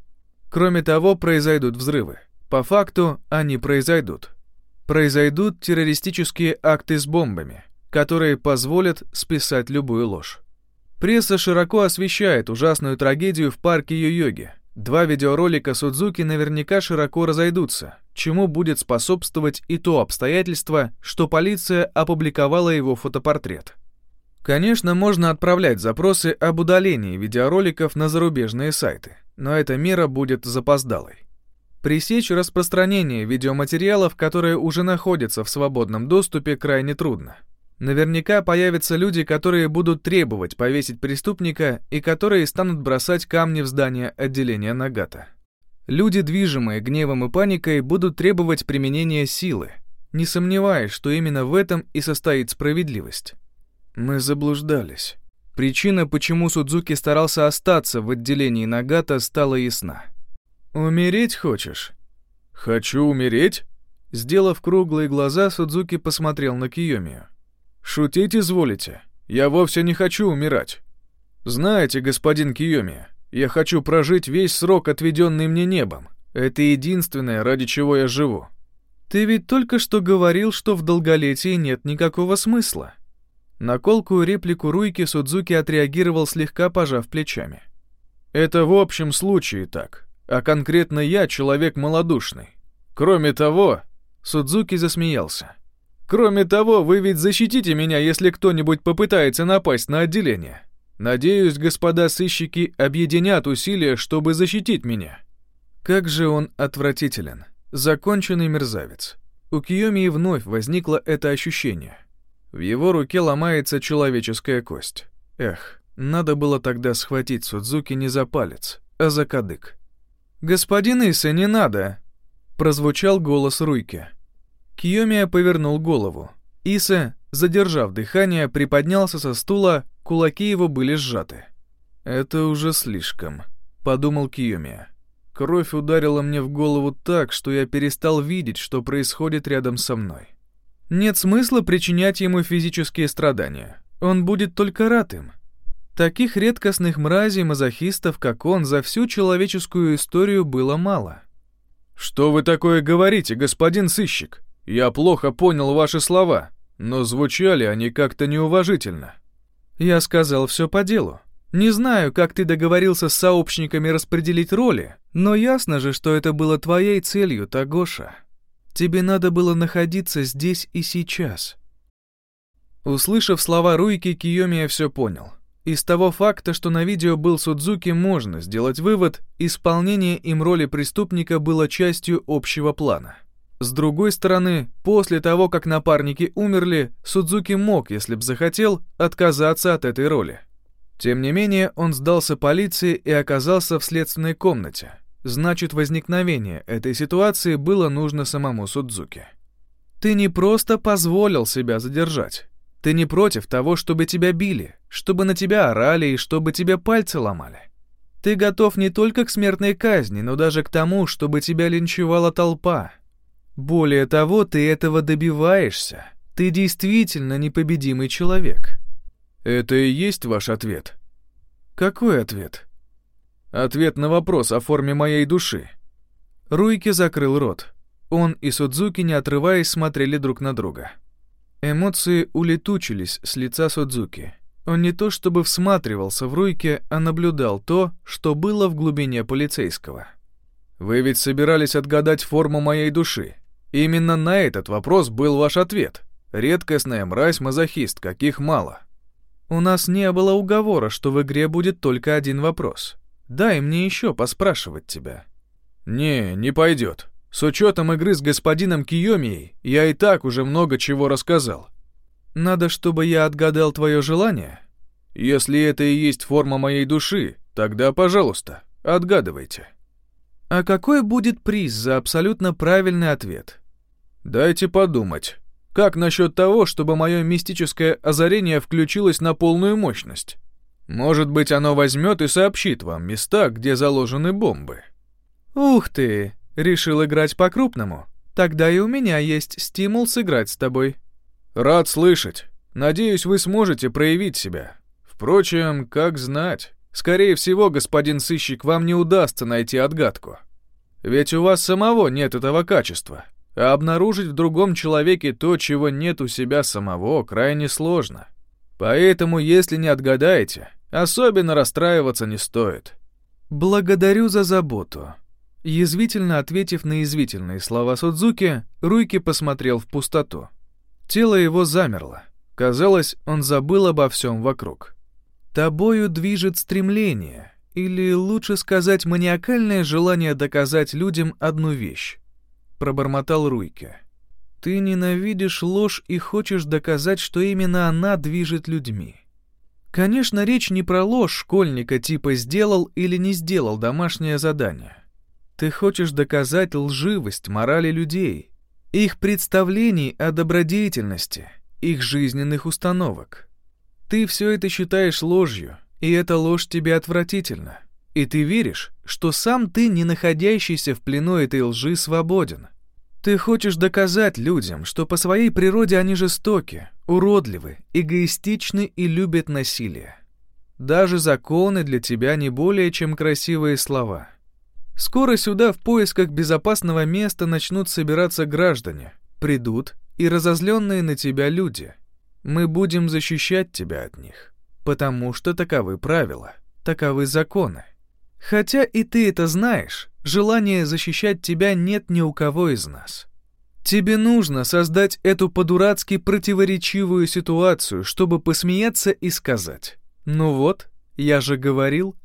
Кроме того, произойдут взрывы. По факту, они произойдут. Произойдут террористические акты с бомбами, которые позволят списать любую ложь. Пресса широко освещает ужасную трагедию в парке Йо-Йоги. Два видеоролика Судзуки наверняка широко разойдутся, чему будет способствовать и то обстоятельство, что полиция опубликовала его фотопортрет. Конечно, можно отправлять запросы об удалении видеороликов на зарубежные сайты, но эта мера будет запоздалой. Пресечь распространение видеоматериалов, которые уже находятся в свободном доступе, крайне трудно. Наверняка появятся люди, которые будут требовать повесить преступника и которые станут бросать камни в здание отделения Нагата. Люди, движимые гневом и паникой, будут требовать применения силы, не сомневаясь, что именно в этом и состоит справедливость. Мы заблуждались. Причина, почему Судзуки старался остаться в отделении Нагата, стала ясна. «Умереть хочешь?» «Хочу умереть?» Сделав круглые глаза, Судзуки посмотрел на Киомию. «Шутить изволите? Я вовсе не хочу умирать. Знаете, господин Киоми, я хочу прожить весь срок, отведенный мне небом. Это единственное, ради чего я живу». «Ты ведь только что говорил, что в долголетии нет никакого смысла», на колкую реплику Руйки Судзуки отреагировал слегка пожав плечами. «Это в общем случае так, а конкретно я человек малодушный. Кроме того...» Судзуки засмеялся. «Кроме того, вы ведь защитите меня, если кто-нибудь попытается напасть на отделение. Надеюсь, господа сыщики объединят усилия, чтобы защитить меня». Как же он отвратителен. Законченный мерзавец. У Киомии вновь возникло это ощущение. В его руке ломается человеческая кость. Эх, надо было тогда схватить Судзуки не за палец, а за кадык. «Господин Иса, не надо!» Прозвучал голос Руйки. Киомия повернул голову. Иса, задержав дыхание, приподнялся со стула, кулаки его были сжаты. «Это уже слишком», — подумал Киомия. Кровь ударила мне в голову так, что я перестал видеть, что происходит рядом со мной. Нет смысла причинять ему физические страдания. Он будет только рад им. Таких редкостных мразей-мазохистов, как он, за всю человеческую историю было мало. «Что вы такое говорите, господин сыщик? Я плохо понял ваши слова, но звучали они как-то неуважительно». «Я сказал все по делу. Не знаю, как ты договорился с сообщниками распределить роли, но ясно же, что это было твоей целью, Тагоша. Тебе надо было находиться здесь и сейчас». Услышав слова Руйки, Киомия все понял. Из того факта, что на видео был Судзуки, можно сделать вывод, исполнение им роли преступника было частью общего плана. С другой стороны, после того, как напарники умерли, Судзуки мог, если б захотел, отказаться от этой роли. Тем не менее, он сдался полиции и оказался в следственной комнате. Значит, возникновение этой ситуации было нужно самому Судзуки. Ты не просто позволил себя задержать. Ты не против того, чтобы тебя били, чтобы на тебя орали и чтобы тебе пальцы ломали. Ты готов не только к смертной казни, но даже к тому, чтобы тебя линчевала толпа. Более того, ты этого добиваешься. Ты действительно непобедимый человек. Это и есть ваш ответ? Какой ответ? Ответ на вопрос о форме моей души. Руйки закрыл рот. Он и Судзуки, не отрываясь, смотрели друг на друга. Эмоции улетучились с лица Судзуки. Он не то чтобы всматривался в Руйке, а наблюдал то, что было в глубине полицейского. «Вы ведь собирались отгадать форму моей души. Именно на этот вопрос был ваш ответ. Редкостная мразь-мазохист, каких мало». «У нас не было уговора, что в игре будет только один вопрос. Дай мне еще поспрашивать тебя». «Не, не пойдет. С учетом игры с господином Киомией, я и так уже много чего рассказал. Надо, чтобы я отгадал твое желание? Если это и есть форма моей души, тогда, пожалуйста, отгадывайте. А какой будет приз за абсолютно правильный ответ? Дайте подумать. Как насчет того, чтобы мое мистическое озарение включилось на полную мощность? Может быть, оно возьмет и сообщит вам места, где заложены бомбы. Ух ты! Решил играть по-крупному? Тогда и у меня есть стимул сыграть с тобой. Рад слышать. Надеюсь, вы сможете проявить себя. Впрочем, как знать. Скорее всего, господин сыщик, вам не удастся найти отгадку. Ведь у вас самого нет этого качества. А обнаружить в другом человеке то, чего нет у себя самого, крайне сложно. Поэтому, если не отгадаете, особенно расстраиваться не стоит. Благодарю за заботу. Язвительно ответив на язвительные слова Судзуки, Руйки посмотрел в пустоту. Тело его замерло. Казалось, он забыл обо всем вокруг. «Тобою движет стремление, или лучше сказать, маниакальное желание доказать людям одну вещь», — пробормотал Руйке. «Ты ненавидишь ложь и хочешь доказать, что именно она движет людьми». Конечно, речь не про ложь школьника типа «сделал или не сделал домашнее задание». Ты хочешь доказать лживость морали людей, их представлений о добродетельности, их жизненных установок. Ты все это считаешь ложью, и эта ложь тебе отвратительна. И ты веришь, что сам ты, не находящийся в плену этой лжи, свободен. Ты хочешь доказать людям, что по своей природе они жестоки, уродливы, эгоистичны и любят насилие. Даже законы для тебя не более чем красивые слова — Скоро сюда в поисках безопасного места начнут собираться граждане, придут и разозленные на тебя люди. Мы будем защищать тебя от них, потому что таковы правила, таковы законы. Хотя и ты это знаешь, желания защищать тебя нет ни у кого из нас. Тебе нужно создать эту по-дурацки противоречивую ситуацию, чтобы посмеяться и сказать «Ну вот, я же говорил,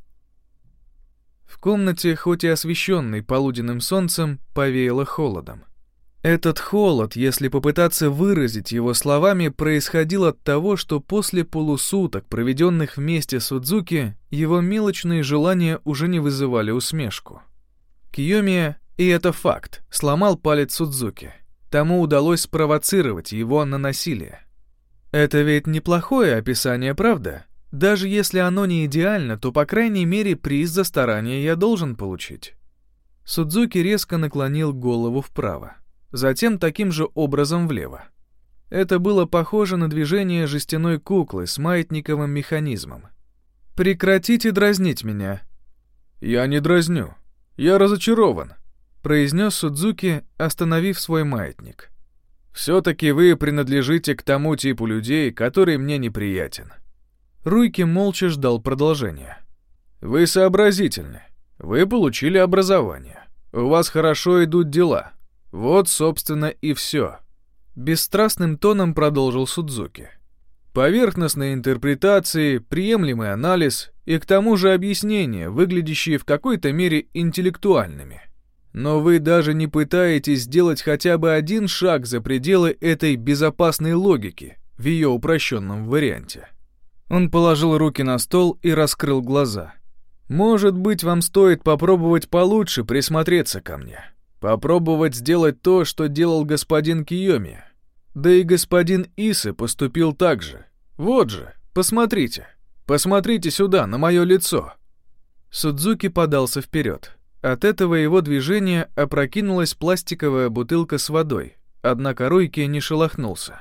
в комнате, хоть и освещенной полуденным солнцем, повеяло холодом. Этот холод, если попытаться выразить его словами, происходил от того, что после полусуток, проведенных вместе с Удзуки, его мелочные желания уже не вызывали усмешку. Киомия, и это факт, сломал палец Судзуки. Тому удалось спровоцировать его на насилие. Это ведь неплохое описание, правда? Даже если оно не идеально, то, по крайней мере, приз за старание я должен получить. Судзуки резко наклонил голову вправо затем таким же образом влево. Это было похоже на движение жестяной куклы с маятниковым механизмом. «Прекратите дразнить меня!» «Я не дразню. Я разочарован», — произнес Судзуки, остановив свой маятник. «Все-таки вы принадлежите к тому типу людей, который мне неприятен». Руйки молча ждал продолжения. «Вы сообразительны. Вы получили образование. У вас хорошо идут дела. Вот, собственно, и все. Бесстрастным тоном продолжил Судзуки. Поверхностные интерпретации, приемлемый анализ и к тому же объяснения, выглядящие в какой-то мере интеллектуальными. Но вы даже не пытаетесь сделать хотя бы один шаг за пределы этой безопасной логики в ее упрощенном варианте. Он положил руки на стол и раскрыл глаза. «Может быть, вам стоит попробовать получше присмотреться ко мне. Попробовать сделать то, что делал господин Киоми. Да и господин Исы поступил так же. Вот же, посмотрите. Посмотрите сюда, на мое лицо. Судзуки подался вперед. От этого его движения опрокинулась пластиковая бутылка с водой, однако Руйки не шелохнулся.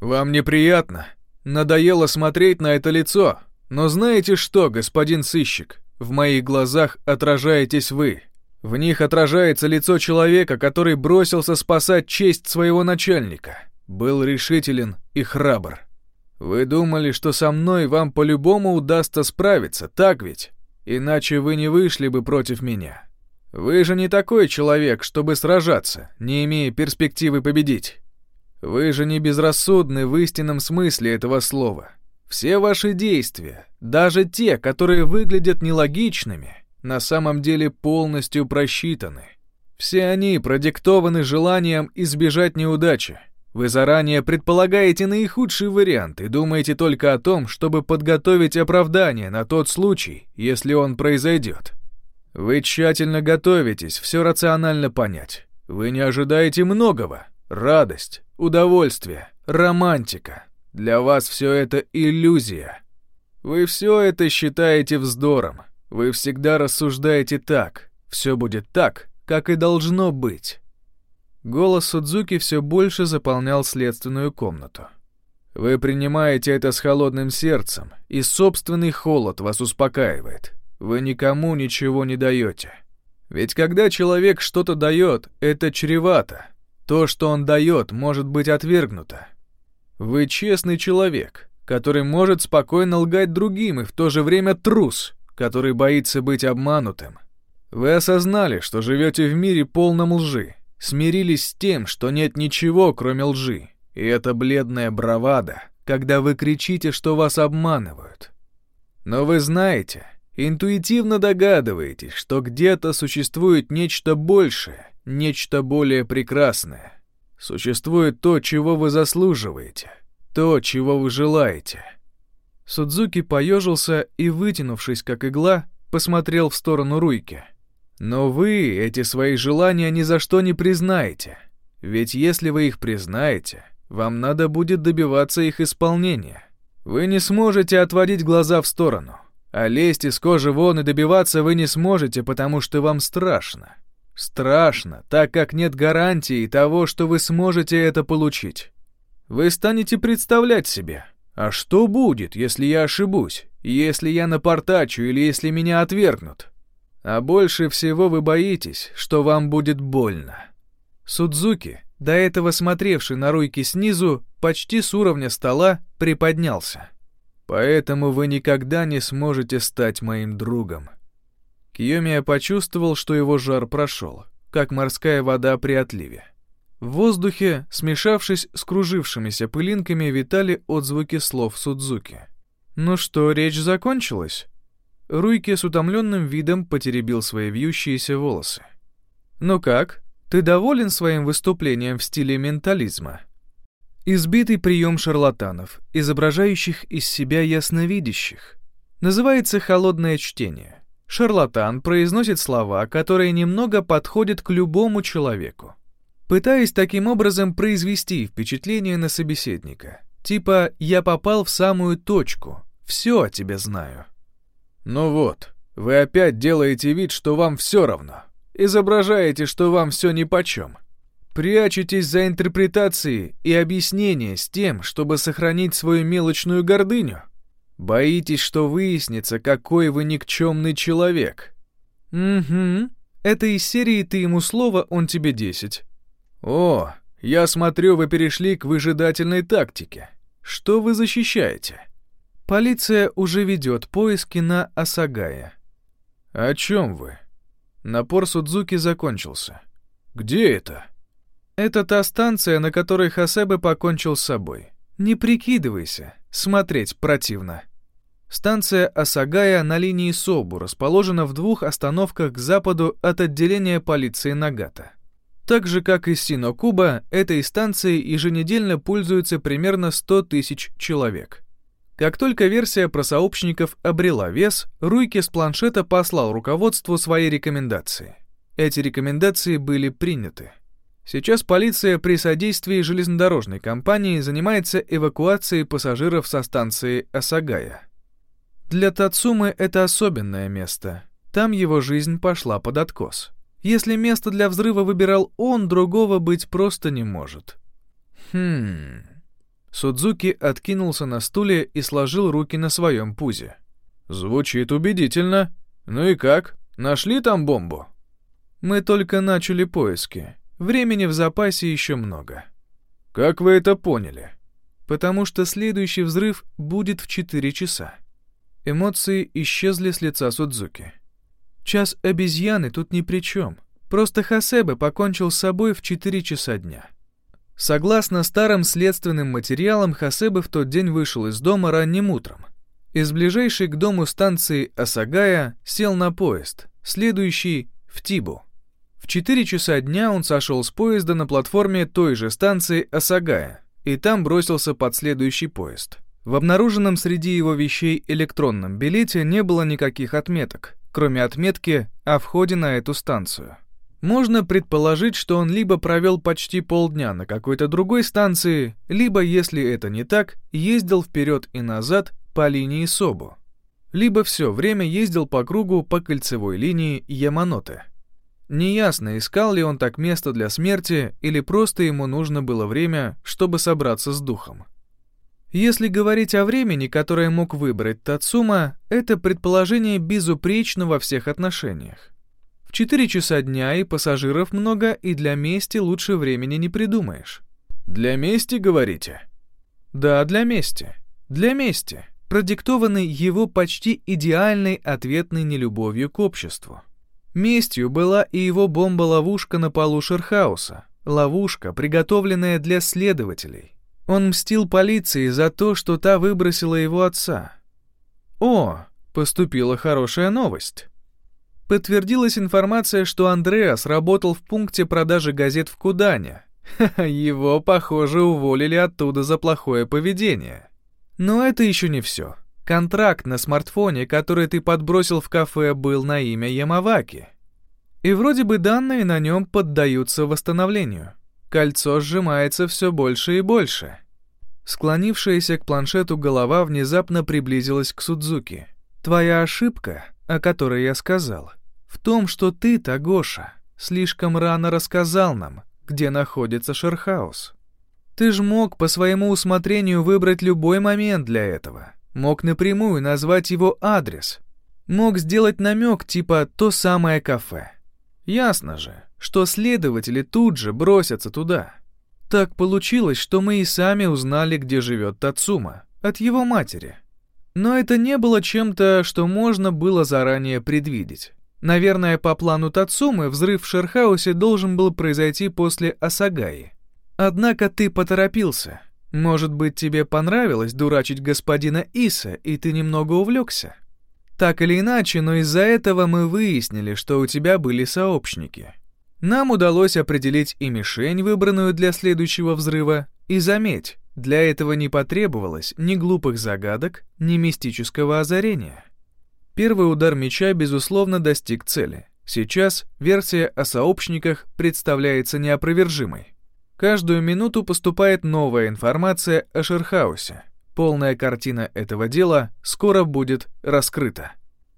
«Вам неприятно? Надоело смотреть на это лицо? Но знаете что, господин сыщик? В моих глазах отражаетесь вы. В них отражается лицо человека, который бросился спасать честь своего начальника, был решителен и храбр. Вы думали, что со мной вам по-любому удастся справиться, так ведь? Иначе вы не вышли бы против меня. Вы же не такой человек, чтобы сражаться, не имея перспективы победить. Вы же не безрассудны в истинном смысле этого слова. Все ваши действия, даже те, которые выглядят нелогичными, на самом деле полностью просчитаны. Все они продиктованы желанием избежать неудачи. Вы заранее предполагаете наихудший вариант и думаете только о том, чтобы подготовить оправдание на тот случай, если он произойдет. Вы тщательно готовитесь все рационально понять. Вы не ожидаете многого. Радость, удовольствие, романтика. Для вас все это иллюзия. Вы все это считаете вздором, вы всегда рассуждаете так. Все будет так, как и должно быть. Голос Судзуки все больше заполнял следственную комнату. Вы принимаете это с холодным сердцем, и собственный холод вас успокаивает. Вы никому ничего не даете. Ведь когда человек что-то дает, это чревато. То, что он дает, может быть отвергнуто. Вы честный человек, который может спокойно лгать другим и в то же время трус, который боится быть обманутым. Вы осознали, что живете в мире полном лжи, смирились с тем, что нет ничего, кроме лжи, и это бледная бравада, когда вы кричите, что вас обманывают. Но вы знаете, интуитивно догадываетесь, что где-то существует нечто большее, нечто более прекрасное. Существует то, чего вы заслуживаете, то, чего вы желаете — Судзуки поежился и, вытянувшись как игла, посмотрел в сторону Руйки. «Но вы эти свои желания ни за что не признаете. Ведь если вы их признаете, вам надо будет добиваться их исполнения. Вы не сможете отводить глаза в сторону, а лезть из кожи вон и добиваться вы не сможете, потому что вам страшно. Страшно, так как нет гарантии того, что вы сможете это получить. Вы станете представлять себе, а что будет, если я ошибусь, если я напортачу или если меня отвергнут? А больше всего вы боитесь, что вам будет больно. Судзуки, до этого смотревший на руйки снизу, почти с уровня стола, приподнялся. Поэтому вы никогда не сможете стать моим другом. Киомия почувствовал, что его жар прошел, как морская вода при отливе. В воздухе, смешавшись с кружившимися пылинками, витали отзвуки слов Судзуки. «Ну что, речь закончилась?» Руйки с утомленным видом потеребил свои вьющиеся волосы. «Ну как, Ты доволен своим выступлением в стиле ментализма? Избитый прием шарлатанов, изображающих из себя ясновидящих. Называется холодное чтение. Шарлатан произносит слова, которые немного подходят к любому человеку, пытаясь таким образом произвести впечатление на собеседника. Типа «я попал в самую точку, все о тебе знаю». Ну вот, вы опять делаете вид, что вам все равно. Изображаете, что вам все нипочем. Прячетесь за интерпретации и объяснения с тем, чтобы сохранить свою мелочную гордыню. Боитесь, что выяснится, какой вы никчемный человек. Угу. Это из серии «Ты ему слово, он тебе десять». О, я смотрю, вы перешли к выжидательной тактике. Что вы защищаете? Полиция уже ведет поиски на Асагая. О чем вы? Напор Судзуки закончился. Где это? Это та станция, на которой Хасебе покончил с собой. Не прикидывайся, смотреть противно. Станция Асагая на линии Собу расположена в двух остановках к западу от отделения полиции Нагата. Так же, как и Синокуба, этой станцией еженедельно пользуются примерно 100 тысяч человек. Как только версия про сообщников обрела вес, Руйки с планшета послал руководству свои рекомендации. Эти рекомендации были приняты. Сейчас полиция при содействии железнодорожной компании занимается эвакуацией пассажиров со станции Асагая. Для Тацумы это особенное место. Там его жизнь пошла под откос. Если место для взрыва выбирал он, другого быть просто не может. Хм... Судзуки откинулся на стуле и сложил руки на своем пузе. «Звучит убедительно. Ну и как? Нашли там бомбу?» «Мы только начали поиски. Времени в запасе еще много. Как вы это поняли? Потому что следующий взрыв будет в 4 часа. Эмоции исчезли с лица Судзуки. Час обезьяны тут ни при чем. Просто Хасебе покончил с собой в 4 часа дня. Согласно старым следственным материалам, Хасебе в тот день вышел из дома ранним утром. Из ближайшей к дому станции Асагая сел на поезд, следующий в Тибу. 4 часа дня он сошел с поезда на платформе той же станции Осагая и там бросился под следующий поезд. В обнаруженном среди его вещей электронном билете не было никаких отметок, кроме отметки о входе на эту станцию. Можно предположить, что он либо провел почти полдня на какой-то другой станции, либо, если это не так, ездил вперед и назад по линии Собу. Либо все время ездил по кругу по кольцевой линии Яманоте. Неясно, искал ли он так место для смерти или просто ему нужно было время, чтобы собраться с духом. Если говорить о времени, которое мог выбрать Тацума, это предположение безупречно во всех отношениях. В 4 часа дня и пассажиров много, и для мести лучше времени не придумаешь. Для мести, говорите? Да, для мести. Для мести, продиктованный его почти идеальной ответной нелюбовью к обществу. Местью была и его бомба-ловушка на полу Шерхауса. Ловушка, приготовленная для следователей. Он мстил полиции за то, что та выбросила его отца. О, поступила хорошая новость. Подтвердилась информация, что Андреас работал в пункте продажи газет в Кудане. Его, похоже, уволили оттуда за плохое поведение. Но это еще не все. Контракт на смартфоне, который ты подбросил в кафе, был на имя Ямаваки. И вроде бы данные на нем поддаются восстановлению. Кольцо сжимается все больше и больше. Склонившаяся к планшету голова внезапно приблизилась к Судзуки. «Твоя ошибка, о которой я сказал, в том, что ты, Тагоша, слишком рано рассказал нам, где находится Шерхаус. Ты ж мог по своему усмотрению выбрать любой момент для этого. Мог напрямую назвать его адрес. Мог сделать намек типа «то самое кафе». Ясно же, что следователи тут же бросятся туда. Так получилось, что мы и сами узнали, где живет Тацума, от его матери. Но это не было чем-то, что можно было заранее предвидеть. Наверное, по плану Тацумы взрыв в Шерхаусе должен был произойти после Асагаи. Однако ты поторопился, может быть, тебе понравилось дурачить господина Иса, и ты немного увлекся? Так или иначе, но из-за этого мы выяснили, что у тебя были сообщники. Нам удалось определить и мишень, выбранную для следующего взрыва, и заметь, для этого не потребовалось ни глупых загадок, ни мистического озарения. Первый удар меча, безусловно, достиг цели. Сейчас версия о сообщниках представляется неопровержимой. Каждую минуту поступает новая информация о Шерхаусе. Полная картина этого дела скоро будет раскрыта.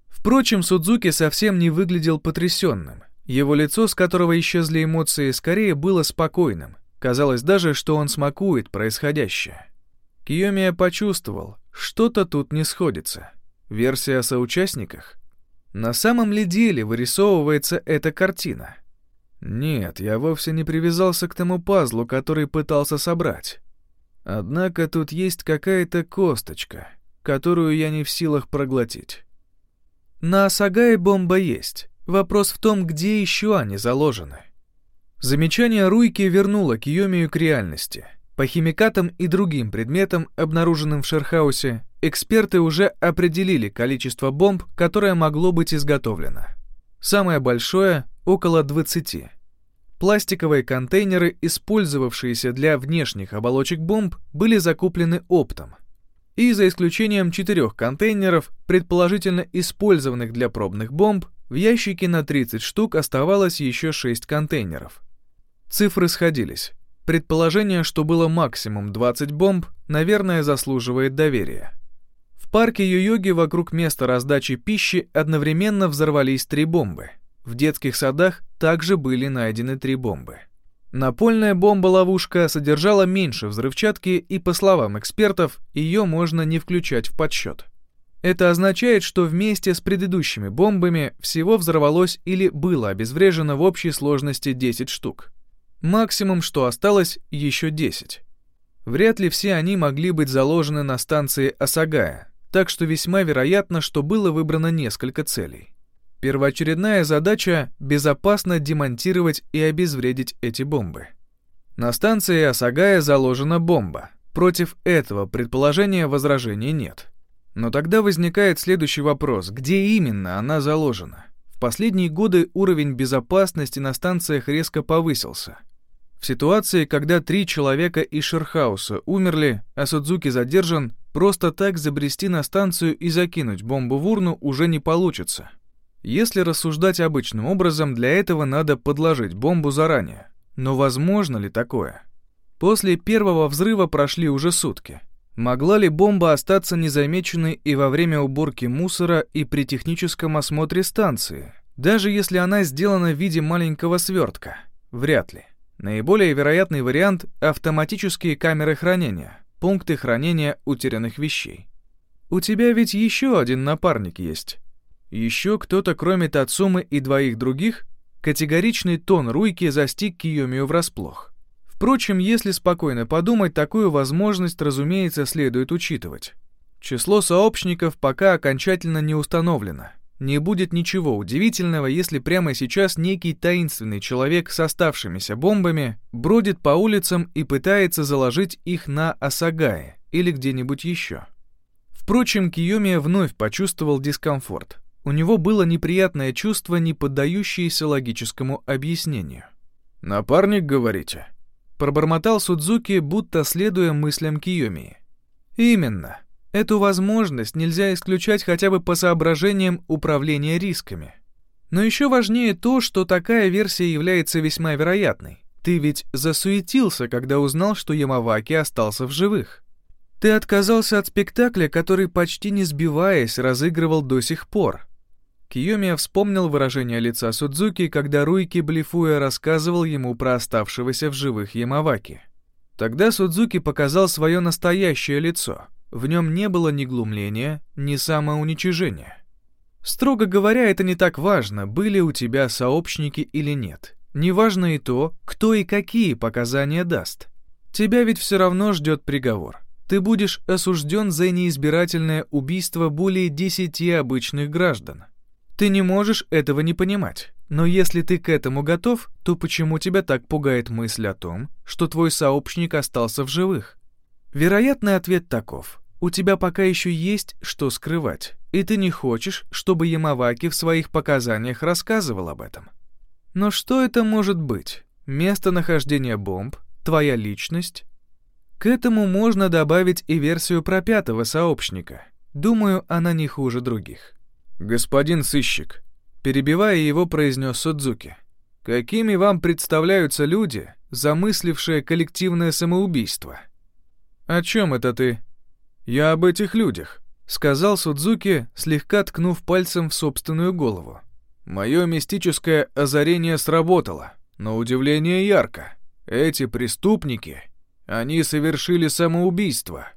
Впрочем, Судзуки совсем не выглядел потрясенным. Его лицо, с которого исчезли эмоции, скорее было спокойным. Казалось даже, что он смакует происходящее. Киомия почувствовал, что-то тут не сходится. Версия о соучастниках? На самом ли деле вырисовывается эта картина? Нет, я вовсе не привязался к тому пазлу, который пытался собрать. Однако тут есть какая-то косточка, которую я не в силах проглотить. На Асагае бомба есть. Вопрос в том, где еще они заложены. Замечание Руйки вернуло Киомию к реальности. По химикатам и другим предметам, обнаруженным в Шерхаусе, эксперты уже определили количество бомб, которое могло быть изготовлено. Самое большое — около 20. Пластиковые контейнеры, использовавшиеся для внешних оболочек бомб, были закуплены оптом. И за исключением четырех контейнеров, предположительно использованных для пробных бомб, в ящике на 30 штук оставалось еще 6 контейнеров. Цифры сходились. Предположение, что было максимум 20 бомб, наверное, заслуживает доверия. В парке Йо-Йоги вокруг места раздачи пищи одновременно взорвались три бомбы. В детских садах также были найдены три бомбы. Напольная бомба-ловушка содержала меньше взрывчатки, и, по словам экспертов, ее можно не включать в подсчет. Это означает, что вместе с предыдущими бомбами всего взорвалось или было обезврежено в общей сложности 10 штук. Максимум, что осталось, еще 10. Вряд ли все они могли быть заложены на станции Осагая, так что весьма вероятно, что было выбрано несколько целей. Первоочередная задача — безопасно демонтировать и обезвредить эти бомбы. На станции Осагая заложена бомба. Против этого предположения возражений нет. Но тогда возникает следующий вопрос, где именно она заложена? В последние годы уровень безопасности на станциях резко повысился. В ситуации, когда три человека из Шерхауса умерли, а Судзуки задержан, просто так забрести на станцию и закинуть бомбу в урну уже не получится. Если рассуждать обычным образом, для этого надо подложить бомбу заранее. Но возможно ли такое? После первого взрыва прошли уже сутки. Могла ли бомба остаться незамеченной и во время уборки мусора и при техническом осмотре станции, даже если она сделана в виде маленького свертка? Вряд ли. Наиболее вероятный вариант — автоматические камеры хранения, пункты хранения утерянных вещей. У тебя ведь еще один напарник есть. Еще кто-то, кроме Тацумы и двоих других, категоричный тон Руйки застиг Киомию врасплох. Впрочем, если спокойно подумать, такую возможность, разумеется, следует учитывать. Число сообщников пока окончательно не установлено. Не будет ничего удивительного, если прямо сейчас некий таинственный человек с оставшимися бомбами бродит по улицам и пытается заложить их на Асагае или где-нибудь еще. Впрочем, Киомия вновь почувствовал дискомфорт. У него было неприятное чувство, не поддающееся логическому объяснению. «Напарник, говорите?» Пробормотал Судзуки, будто следуя мыслям Киомии. «Именно. Эту возможность нельзя исключать хотя бы по соображениям управления рисками. Но еще важнее то, что такая версия является весьма вероятной. Ты ведь засуетился, когда узнал, что Ямаваки остался в живых. Ты отказался от спектакля, который почти не сбиваясь разыгрывал до сих пор. Киомия вспомнил выражение лица Судзуки, когда Руйки, блефуя, рассказывал ему про оставшегося в живых Ямаваки. Тогда Судзуки показал свое настоящее лицо. В нем не было ни глумления, ни самоуничижения. Строго говоря, это не так важно, были у тебя сообщники или нет. Не важно и то, кто и какие показания даст. Тебя ведь все равно ждет приговор. Ты будешь осужден за неизбирательное убийство более десяти обычных граждан. Ты не можешь этого не понимать. Но если ты к этому готов, то почему тебя так пугает мысль о том, что твой сообщник остался в живых? Вероятный ответ таков. У тебя пока еще есть что скрывать, и ты не хочешь, чтобы Ямаваки в своих показаниях рассказывал об этом. Но что это может быть? Местонахождение бомб? Твоя личность? К этому можно добавить и версию про пятого сообщника. Думаю, она не хуже других. «Господин сыщик», — перебивая его, произнес Судзуки, «какими вам представляются люди, замыслившие коллективное самоубийство?» «О чем это ты?» «Я об этих людях», — сказал Судзуки, слегка ткнув пальцем в собственную голову. «Мое мистическое озарение сработало, но удивление ярко. Эти преступники, они совершили самоубийство».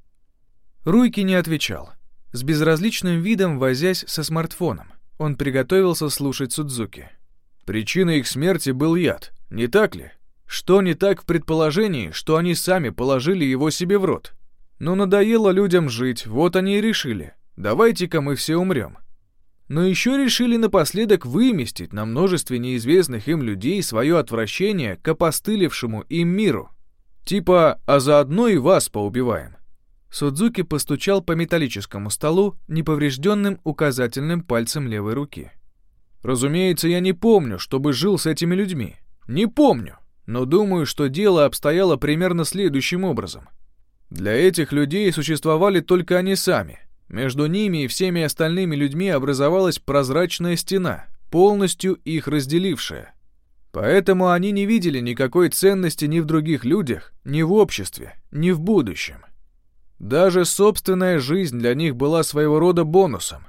Руйки не отвечал. С безразличным видом возясь со смартфоном, он приготовился слушать Судзуки. Причиной их смерти был яд, не так ли? Что не так в предположении, что они сами положили его себе в рот? Ну, надоело людям жить, вот они и решили. Давайте-ка мы все умрем. Но еще решили напоследок выместить на множестве неизвестных им людей свое отвращение к опостылевшему им миру. Типа, а заодно и вас поубиваем. Судзуки постучал по металлическому столу неповрежденным указательным пальцем левой руки. Разумеется, я не помню, чтобы жил с этими людьми. Не помню но думаю, что дело обстояло примерно следующим образом. Для этих людей существовали только они сами. Между ними и всеми остальными людьми образовалась прозрачная стена, полностью их разделившая. Поэтому они не видели никакой ценности ни в других людях, ни в обществе, ни в будущем. Даже собственная жизнь для них была своего рода бонусом.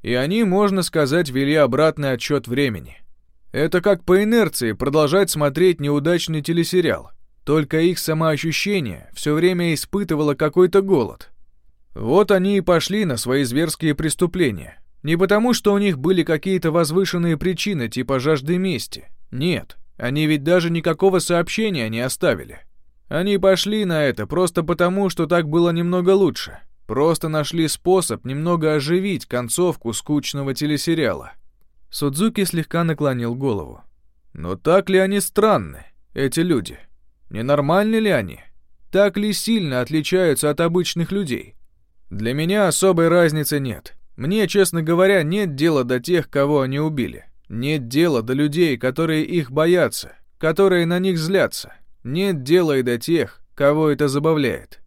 И они, можно сказать, вели обратный отчет времени. Это как по инерции продолжать смотреть неудачный телесериал. Только их самоощущение все время испытывало какой-то голод. Вот они и пошли на свои зверские преступления. Не потому, что у них были какие-то возвышенные причины типа жажды мести. Нет, они ведь даже никакого сообщения не оставили. Они пошли на это просто потому, что так было немного лучше. Просто нашли способ немного оживить концовку скучного телесериала. Судзуки слегка наклонил голову. Но так ли они странны, эти люди? Ненормальны ли они? Так ли сильно отличаются от обычных людей? Для меня особой разницы нет. Мне, честно говоря, нет дела до тех, кого они убили. Нет дела до людей, которые их боятся, которые на них злятся. Нет дела и до тех, кого это забавляет.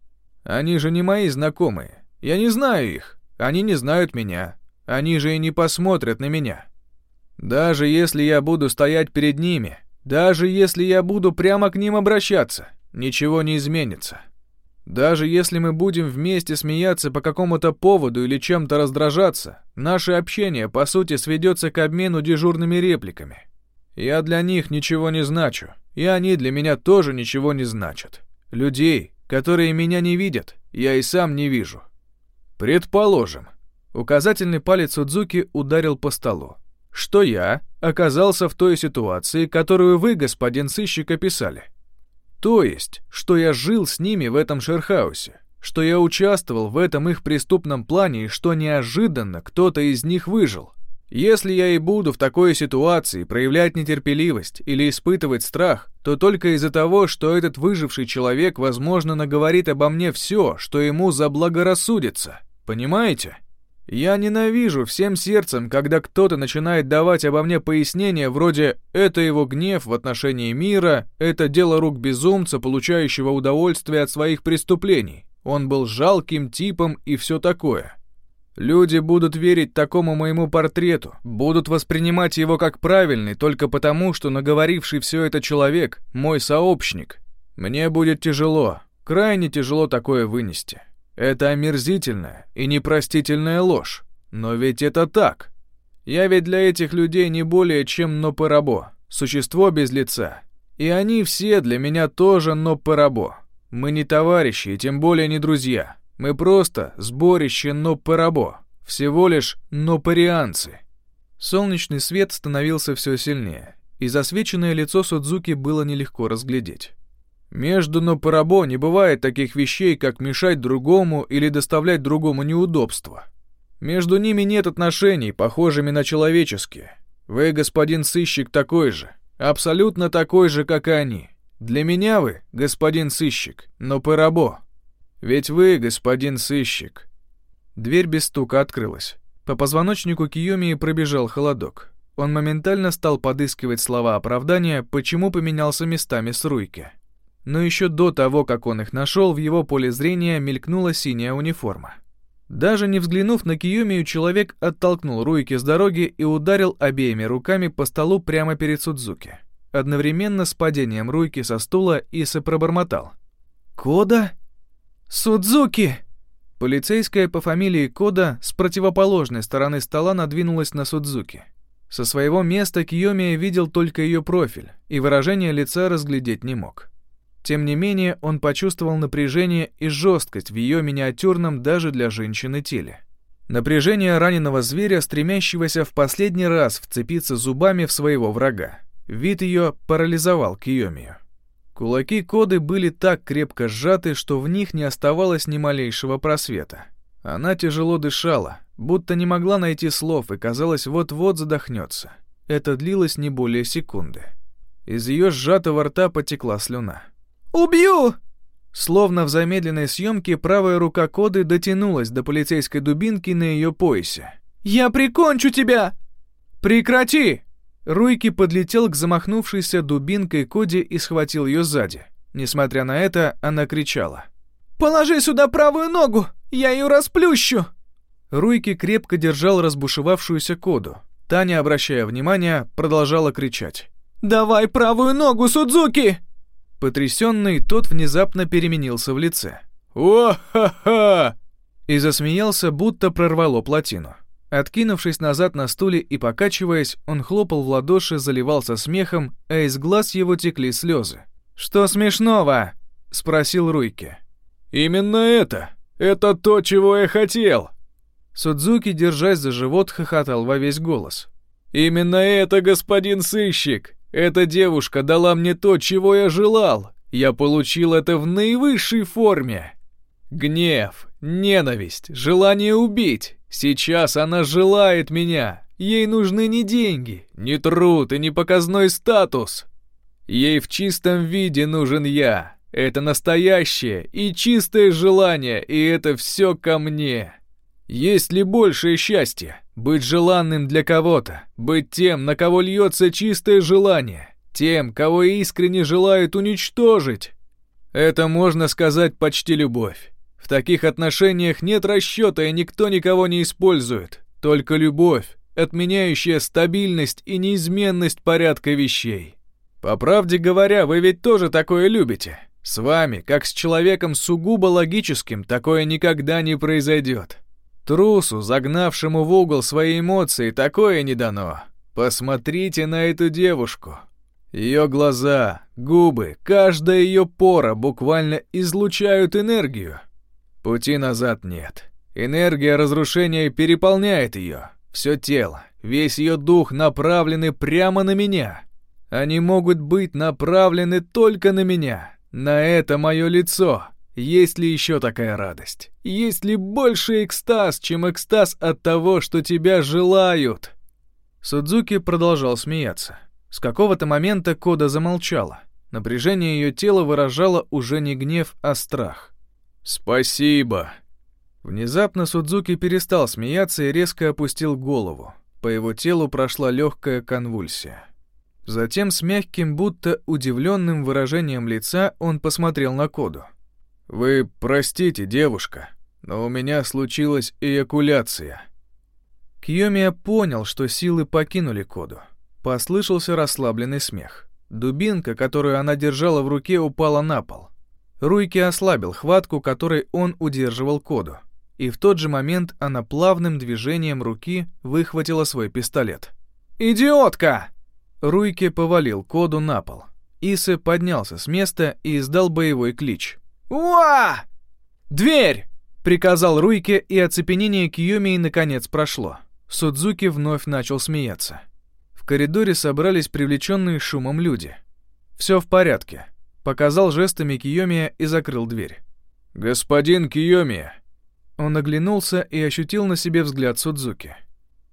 Они же не мои знакомые. Я не знаю их. Они не знают меня. Они же и не посмотрят на меня. Даже если я буду стоять перед ними, даже если я буду прямо к ним обращаться, ничего не изменится. Даже если мы будем вместе смеяться по какому-то поводу или чем-то раздражаться, наше общение, по сути, сведется к обмену дежурными репликами. Я для них ничего не значу, и они для меня тоже ничего не значат. Людей, которые меня не видят, я и сам не вижу. Предположим. Указательный палец Судзуки ударил по столу что я оказался в той ситуации, которую вы, господин сыщик, описали. То есть, что я жил с ними в этом шерхаусе, что я участвовал в этом их преступном плане и что неожиданно кто-то из них выжил. Если я и буду в такой ситуации проявлять нетерпеливость или испытывать страх, то только из-за того, что этот выживший человек, возможно, наговорит обо мне все, что ему заблагорассудится. Понимаете? Я ненавижу всем сердцем, когда кто-то начинает давать обо мне пояснения вроде «это его гнев в отношении мира», «это дело рук безумца, получающего удовольствие от своих преступлений», «он был жалким типом» и все такое. Люди будут верить такому моему портрету, будут воспринимать его как правильный только потому, что наговоривший все это человек – мой сообщник. Мне будет тяжело, крайне тяжело такое вынести. Это омерзительная и непростительная ложь. Но ведь это так. Я ведь для этих людей не более чем Нопырабо, существо без лица. И они все для меня тоже Нопырабо. Мы не товарищи и тем более не друзья. Мы просто сборище Нопырабо, всего лишь Нопарианцы. Солнечный свет становился все сильнее, и засвеченное лицо Судзуки было нелегко разглядеть. Между Нопарабо не бывает таких вещей, как мешать другому или доставлять другому неудобства. Между ними нет отношений, похожими на человеческие. Вы, господин сыщик, такой же. Абсолютно такой же, как и они. Для меня вы, господин сыщик, но Парабо. Ведь вы, господин сыщик. Дверь без стука открылась. По позвоночнику Киомии пробежал холодок. Он моментально стал подыскивать слова оправдания, почему поменялся местами с Руйки. Но еще до того, как он их нашел, в его поле зрения мелькнула синяя униформа. Даже не взглянув на Киюмию, человек оттолкнул Руйки с дороги и ударил обеими руками по столу прямо перед Судзуки. Одновременно с падением Руйки со стула Иса пробормотал. «Кода? Судзуки!» Полицейская по фамилии Кода с противоположной стороны стола надвинулась на Судзуки. Со своего места Киомия видел только ее профиль, и выражение лица разглядеть не мог. Тем не менее, он почувствовал напряжение и жесткость в ее миниатюрном даже для женщины теле. Напряжение раненого зверя, стремящегося в последний раз вцепиться зубами в своего врага. Вид ее парализовал Киомию. Кулаки Коды были так крепко сжаты, что в них не оставалось ни малейшего просвета. Она тяжело дышала, будто не могла найти слов и, казалось, вот-вот задохнется. Это длилось не более секунды. Из ее сжатого рта потекла слюна. «Убью!» Словно в замедленной съемке правая рука Коды дотянулась до полицейской дубинки на ее поясе. «Я прикончу тебя!» «Прекрати!» Руйки подлетел к замахнувшейся дубинкой Коди и схватил ее сзади. Несмотря на это, она кричала. «Положи сюда правую ногу! Я ее расплющу!» Руйки крепко держал разбушевавшуюся Коду. Таня, обращая внимание, продолжала кричать. «Давай правую ногу, Судзуки!» Потрясенный, тот внезапно переменился в лице. «О-ха-ха!» И засмеялся, будто прорвало плотину. Откинувшись назад на стуле и покачиваясь, он хлопал в ладоши, заливался смехом, а из глаз его текли слезы. «Что смешного?» — спросил Руйки. «Именно это! Это то, чего я хотел!» Судзуки, держась за живот, хохотал во весь голос. «Именно это, господин сыщик! Эта девушка дала мне то, чего я желал! Я получил это в наивысшей форме! Гнев, ненависть, желание убить, Сейчас она желает меня. Ей нужны не деньги, не труд и не показной статус. Ей в чистом виде нужен я. Это настоящее и чистое желание, и это все ко мне. Есть ли большее счастье? Быть желанным для кого-то, быть тем, на кого льется чистое желание, тем, кого искренне желают уничтожить. Это можно сказать почти любовь. В таких отношениях нет расчета и никто никого не использует. Только любовь, отменяющая стабильность и неизменность порядка вещей. По правде говоря, вы ведь тоже такое любите. С вами, как с человеком сугубо логическим, такое никогда не произойдет. Трусу, загнавшему в угол свои эмоции, такое не дано. Посмотрите на эту девушку. Ее глаза, губы, каждая ее пора буквально излучают энергию. Пути назад нет. Энергия разрушения переполняет ее. Все тело, весь ее дух направлены прямо на меня. Они могут быть направлены только на меня. На это мое лицо. Есть ли еще такая радость? Есть ли больше экстаз, чем экстаз от того, что тебя желают? Судзуки продолжал смеяться. С какого-то момента Кода замолчала. Напряжение ее тела выражало уже не гнев, а страх. «Спасибо!» Внезапно Судзуки перестал смеяться и резко опустил голову. По его телу прошла легкая конвульсия. Затем с мягким, будто удивленным выражением лица он посмотрел на Коду. «Вы простите, девушка, но у меня случилась эякуляция». Кьёмия понял, что силы покинули Коду. Послышался расслабленный смех. Дубинка, которую она держала в руке, упала на пол. Руйки ослабил хватку, которой он удерживал коду, и в тот же момент она плавным движением руки выхватила свой пистолет. «Идиотка!» Руйки повалил коду на пол. Исы поднялся с места и издал боевой клич. «Уа!» «Дверь!» — приказал Руйке, и оцепенение Киомии наконец прошло. Судзуки вновь начал смеяться. В коридоре собрались привлеченные шумом люди. «Все в порядке», Показал жестами Киомия и закрыл дверь. «Господин Киомия!» Он оглянулся и ощутил на себе взгляд Судзуки.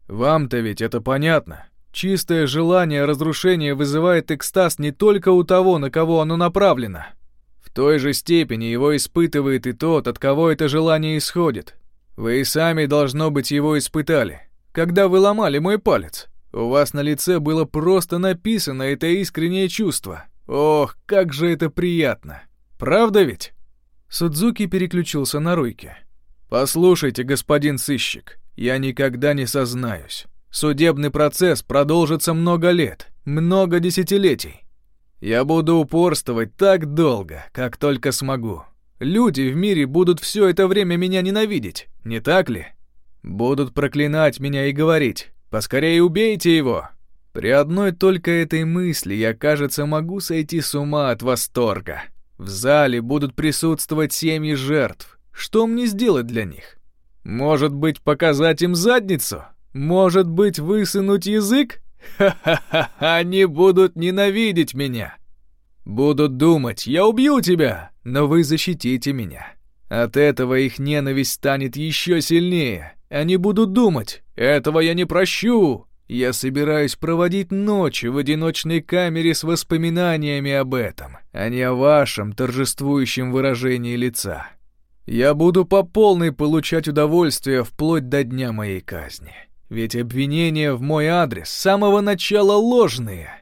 «Вам-то ведь это понятно. Чистое желание разрушения вызывает экстаз не только у того, на кого оно направлено. В той же степени его испытывает и тот, от кого это желание исходит. Вы и сами, должно быть, его испытали. Когда вы ломали мой палец, У вас на лице было просто написано это искреннее чувство. Ох, как же это приятно. Правда ведь? Судзуки переключился на Руйке. «Послушайте, господин сыщик, я никогда не сознаюсь. Судебный процесс продолжится много лет, много десятилетий. Я буду упорствовать так долго, как только смогу. Люди в мире будут все это время меня ненавидеть, не так ли? Будут проклинать меня и говорить «Поскорее убейте его!» При одной только этой мысли я, кажется, могу сойти с ума от восторга. В зале будут присутствовать семьи жертв. Что мне сделать для них? Может быть, показать им задницу? Может быть, высунуть язык? Ха-ха-ха, они будут ненавидеть меня. Будут думать, я убью тебя, но вы защитите меня. От этого их ненависть станет еще сильнее. Они будут думать, этого я не прощу. Я собираюсь проводить ночи в одиночной камере с воспоминаниями об этом, а не о вашем торжествующем выражении лица. Я буду по полной получать удовольствие вплоть до дня моей казни. Ведь обвинения в мой адрес с самого начала ложные.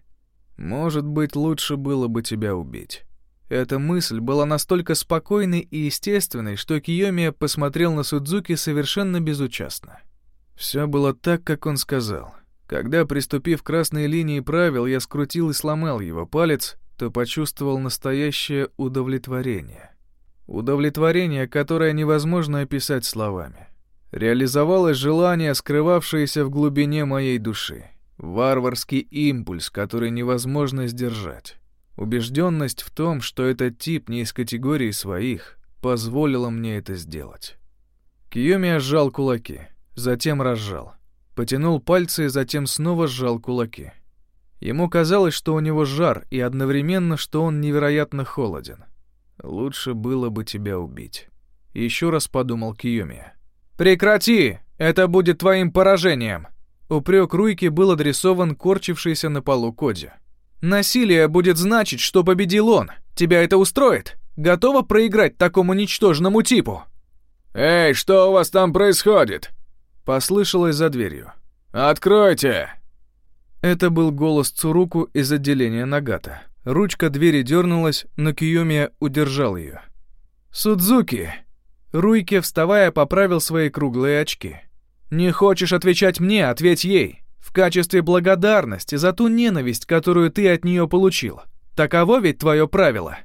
Может быть, лучше было бы тебя убить. Эта мысль была настолько спокойной и естественной, что Киомия посмотрел на Судзуки совершенно безучастно. Все было так, как он сказал. Когда, приступив к красной линии правил, я скрутил и сломал его палец, то почувствовал настоящее удовлетворение. Удовлетворение, которое невозможно описать словами. Реализовалось желание, скрывавшееся в глубине моей души. Варварский импульс, который невозможно сдержать. Убежденность в том, что этот тип не из категории своих, позволила мне это сделать. Киоми сжал кулаки, затем разжал. Потянул пальцы и затем снова сжал кулаки. Ему казалось, что у него жар, и одновременно, что он невероятно холоден. Лучше было бы тебя убить. Еще раз подумал Киоми. «Прекрати! Это будет твоим поражением!» Упрек Руйки был адресован корчившейся на полу Коде. «Насилие будет значить, что победил он. Тебя это устроит? Готова проиграть такому ничтожному типу?» «Эй, что у вас там происходит?» Послышалось за дверью. «Откройте!» Это был голос Цуруку из отделения Нагата. Ручка двери дернулась, но Киюмия удержал ее. «Судзуки!» Руйки, вставая, поправил свои круглые очки. «Не хочешь отвечать мне, ответь ей. В качестве благодарности за ту ненависть, которую ты от нее получил. Таково ведь твое правило».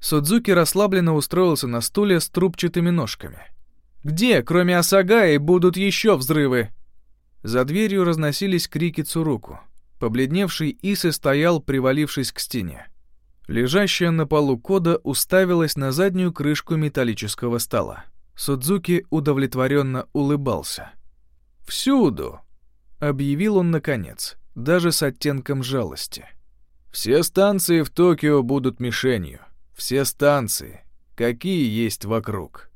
Судзуки расслабленно устроился на стуле с трубчатыми ножками. «Где, кроме Асагаи, будут еще взрывы?» За дверью разносились крики Цуруку. Побледневший Исы стоял, привалившись к стене. Лежащая на полу кода уставилась на заднюю крышку металлического стола. Судзуки удовлетворенно улыбался. «Всюду!» — объявил он наконец, даже с оттенком жалости. «Все станции в Токио будут мишенью. Все станции, какие есть вокруг».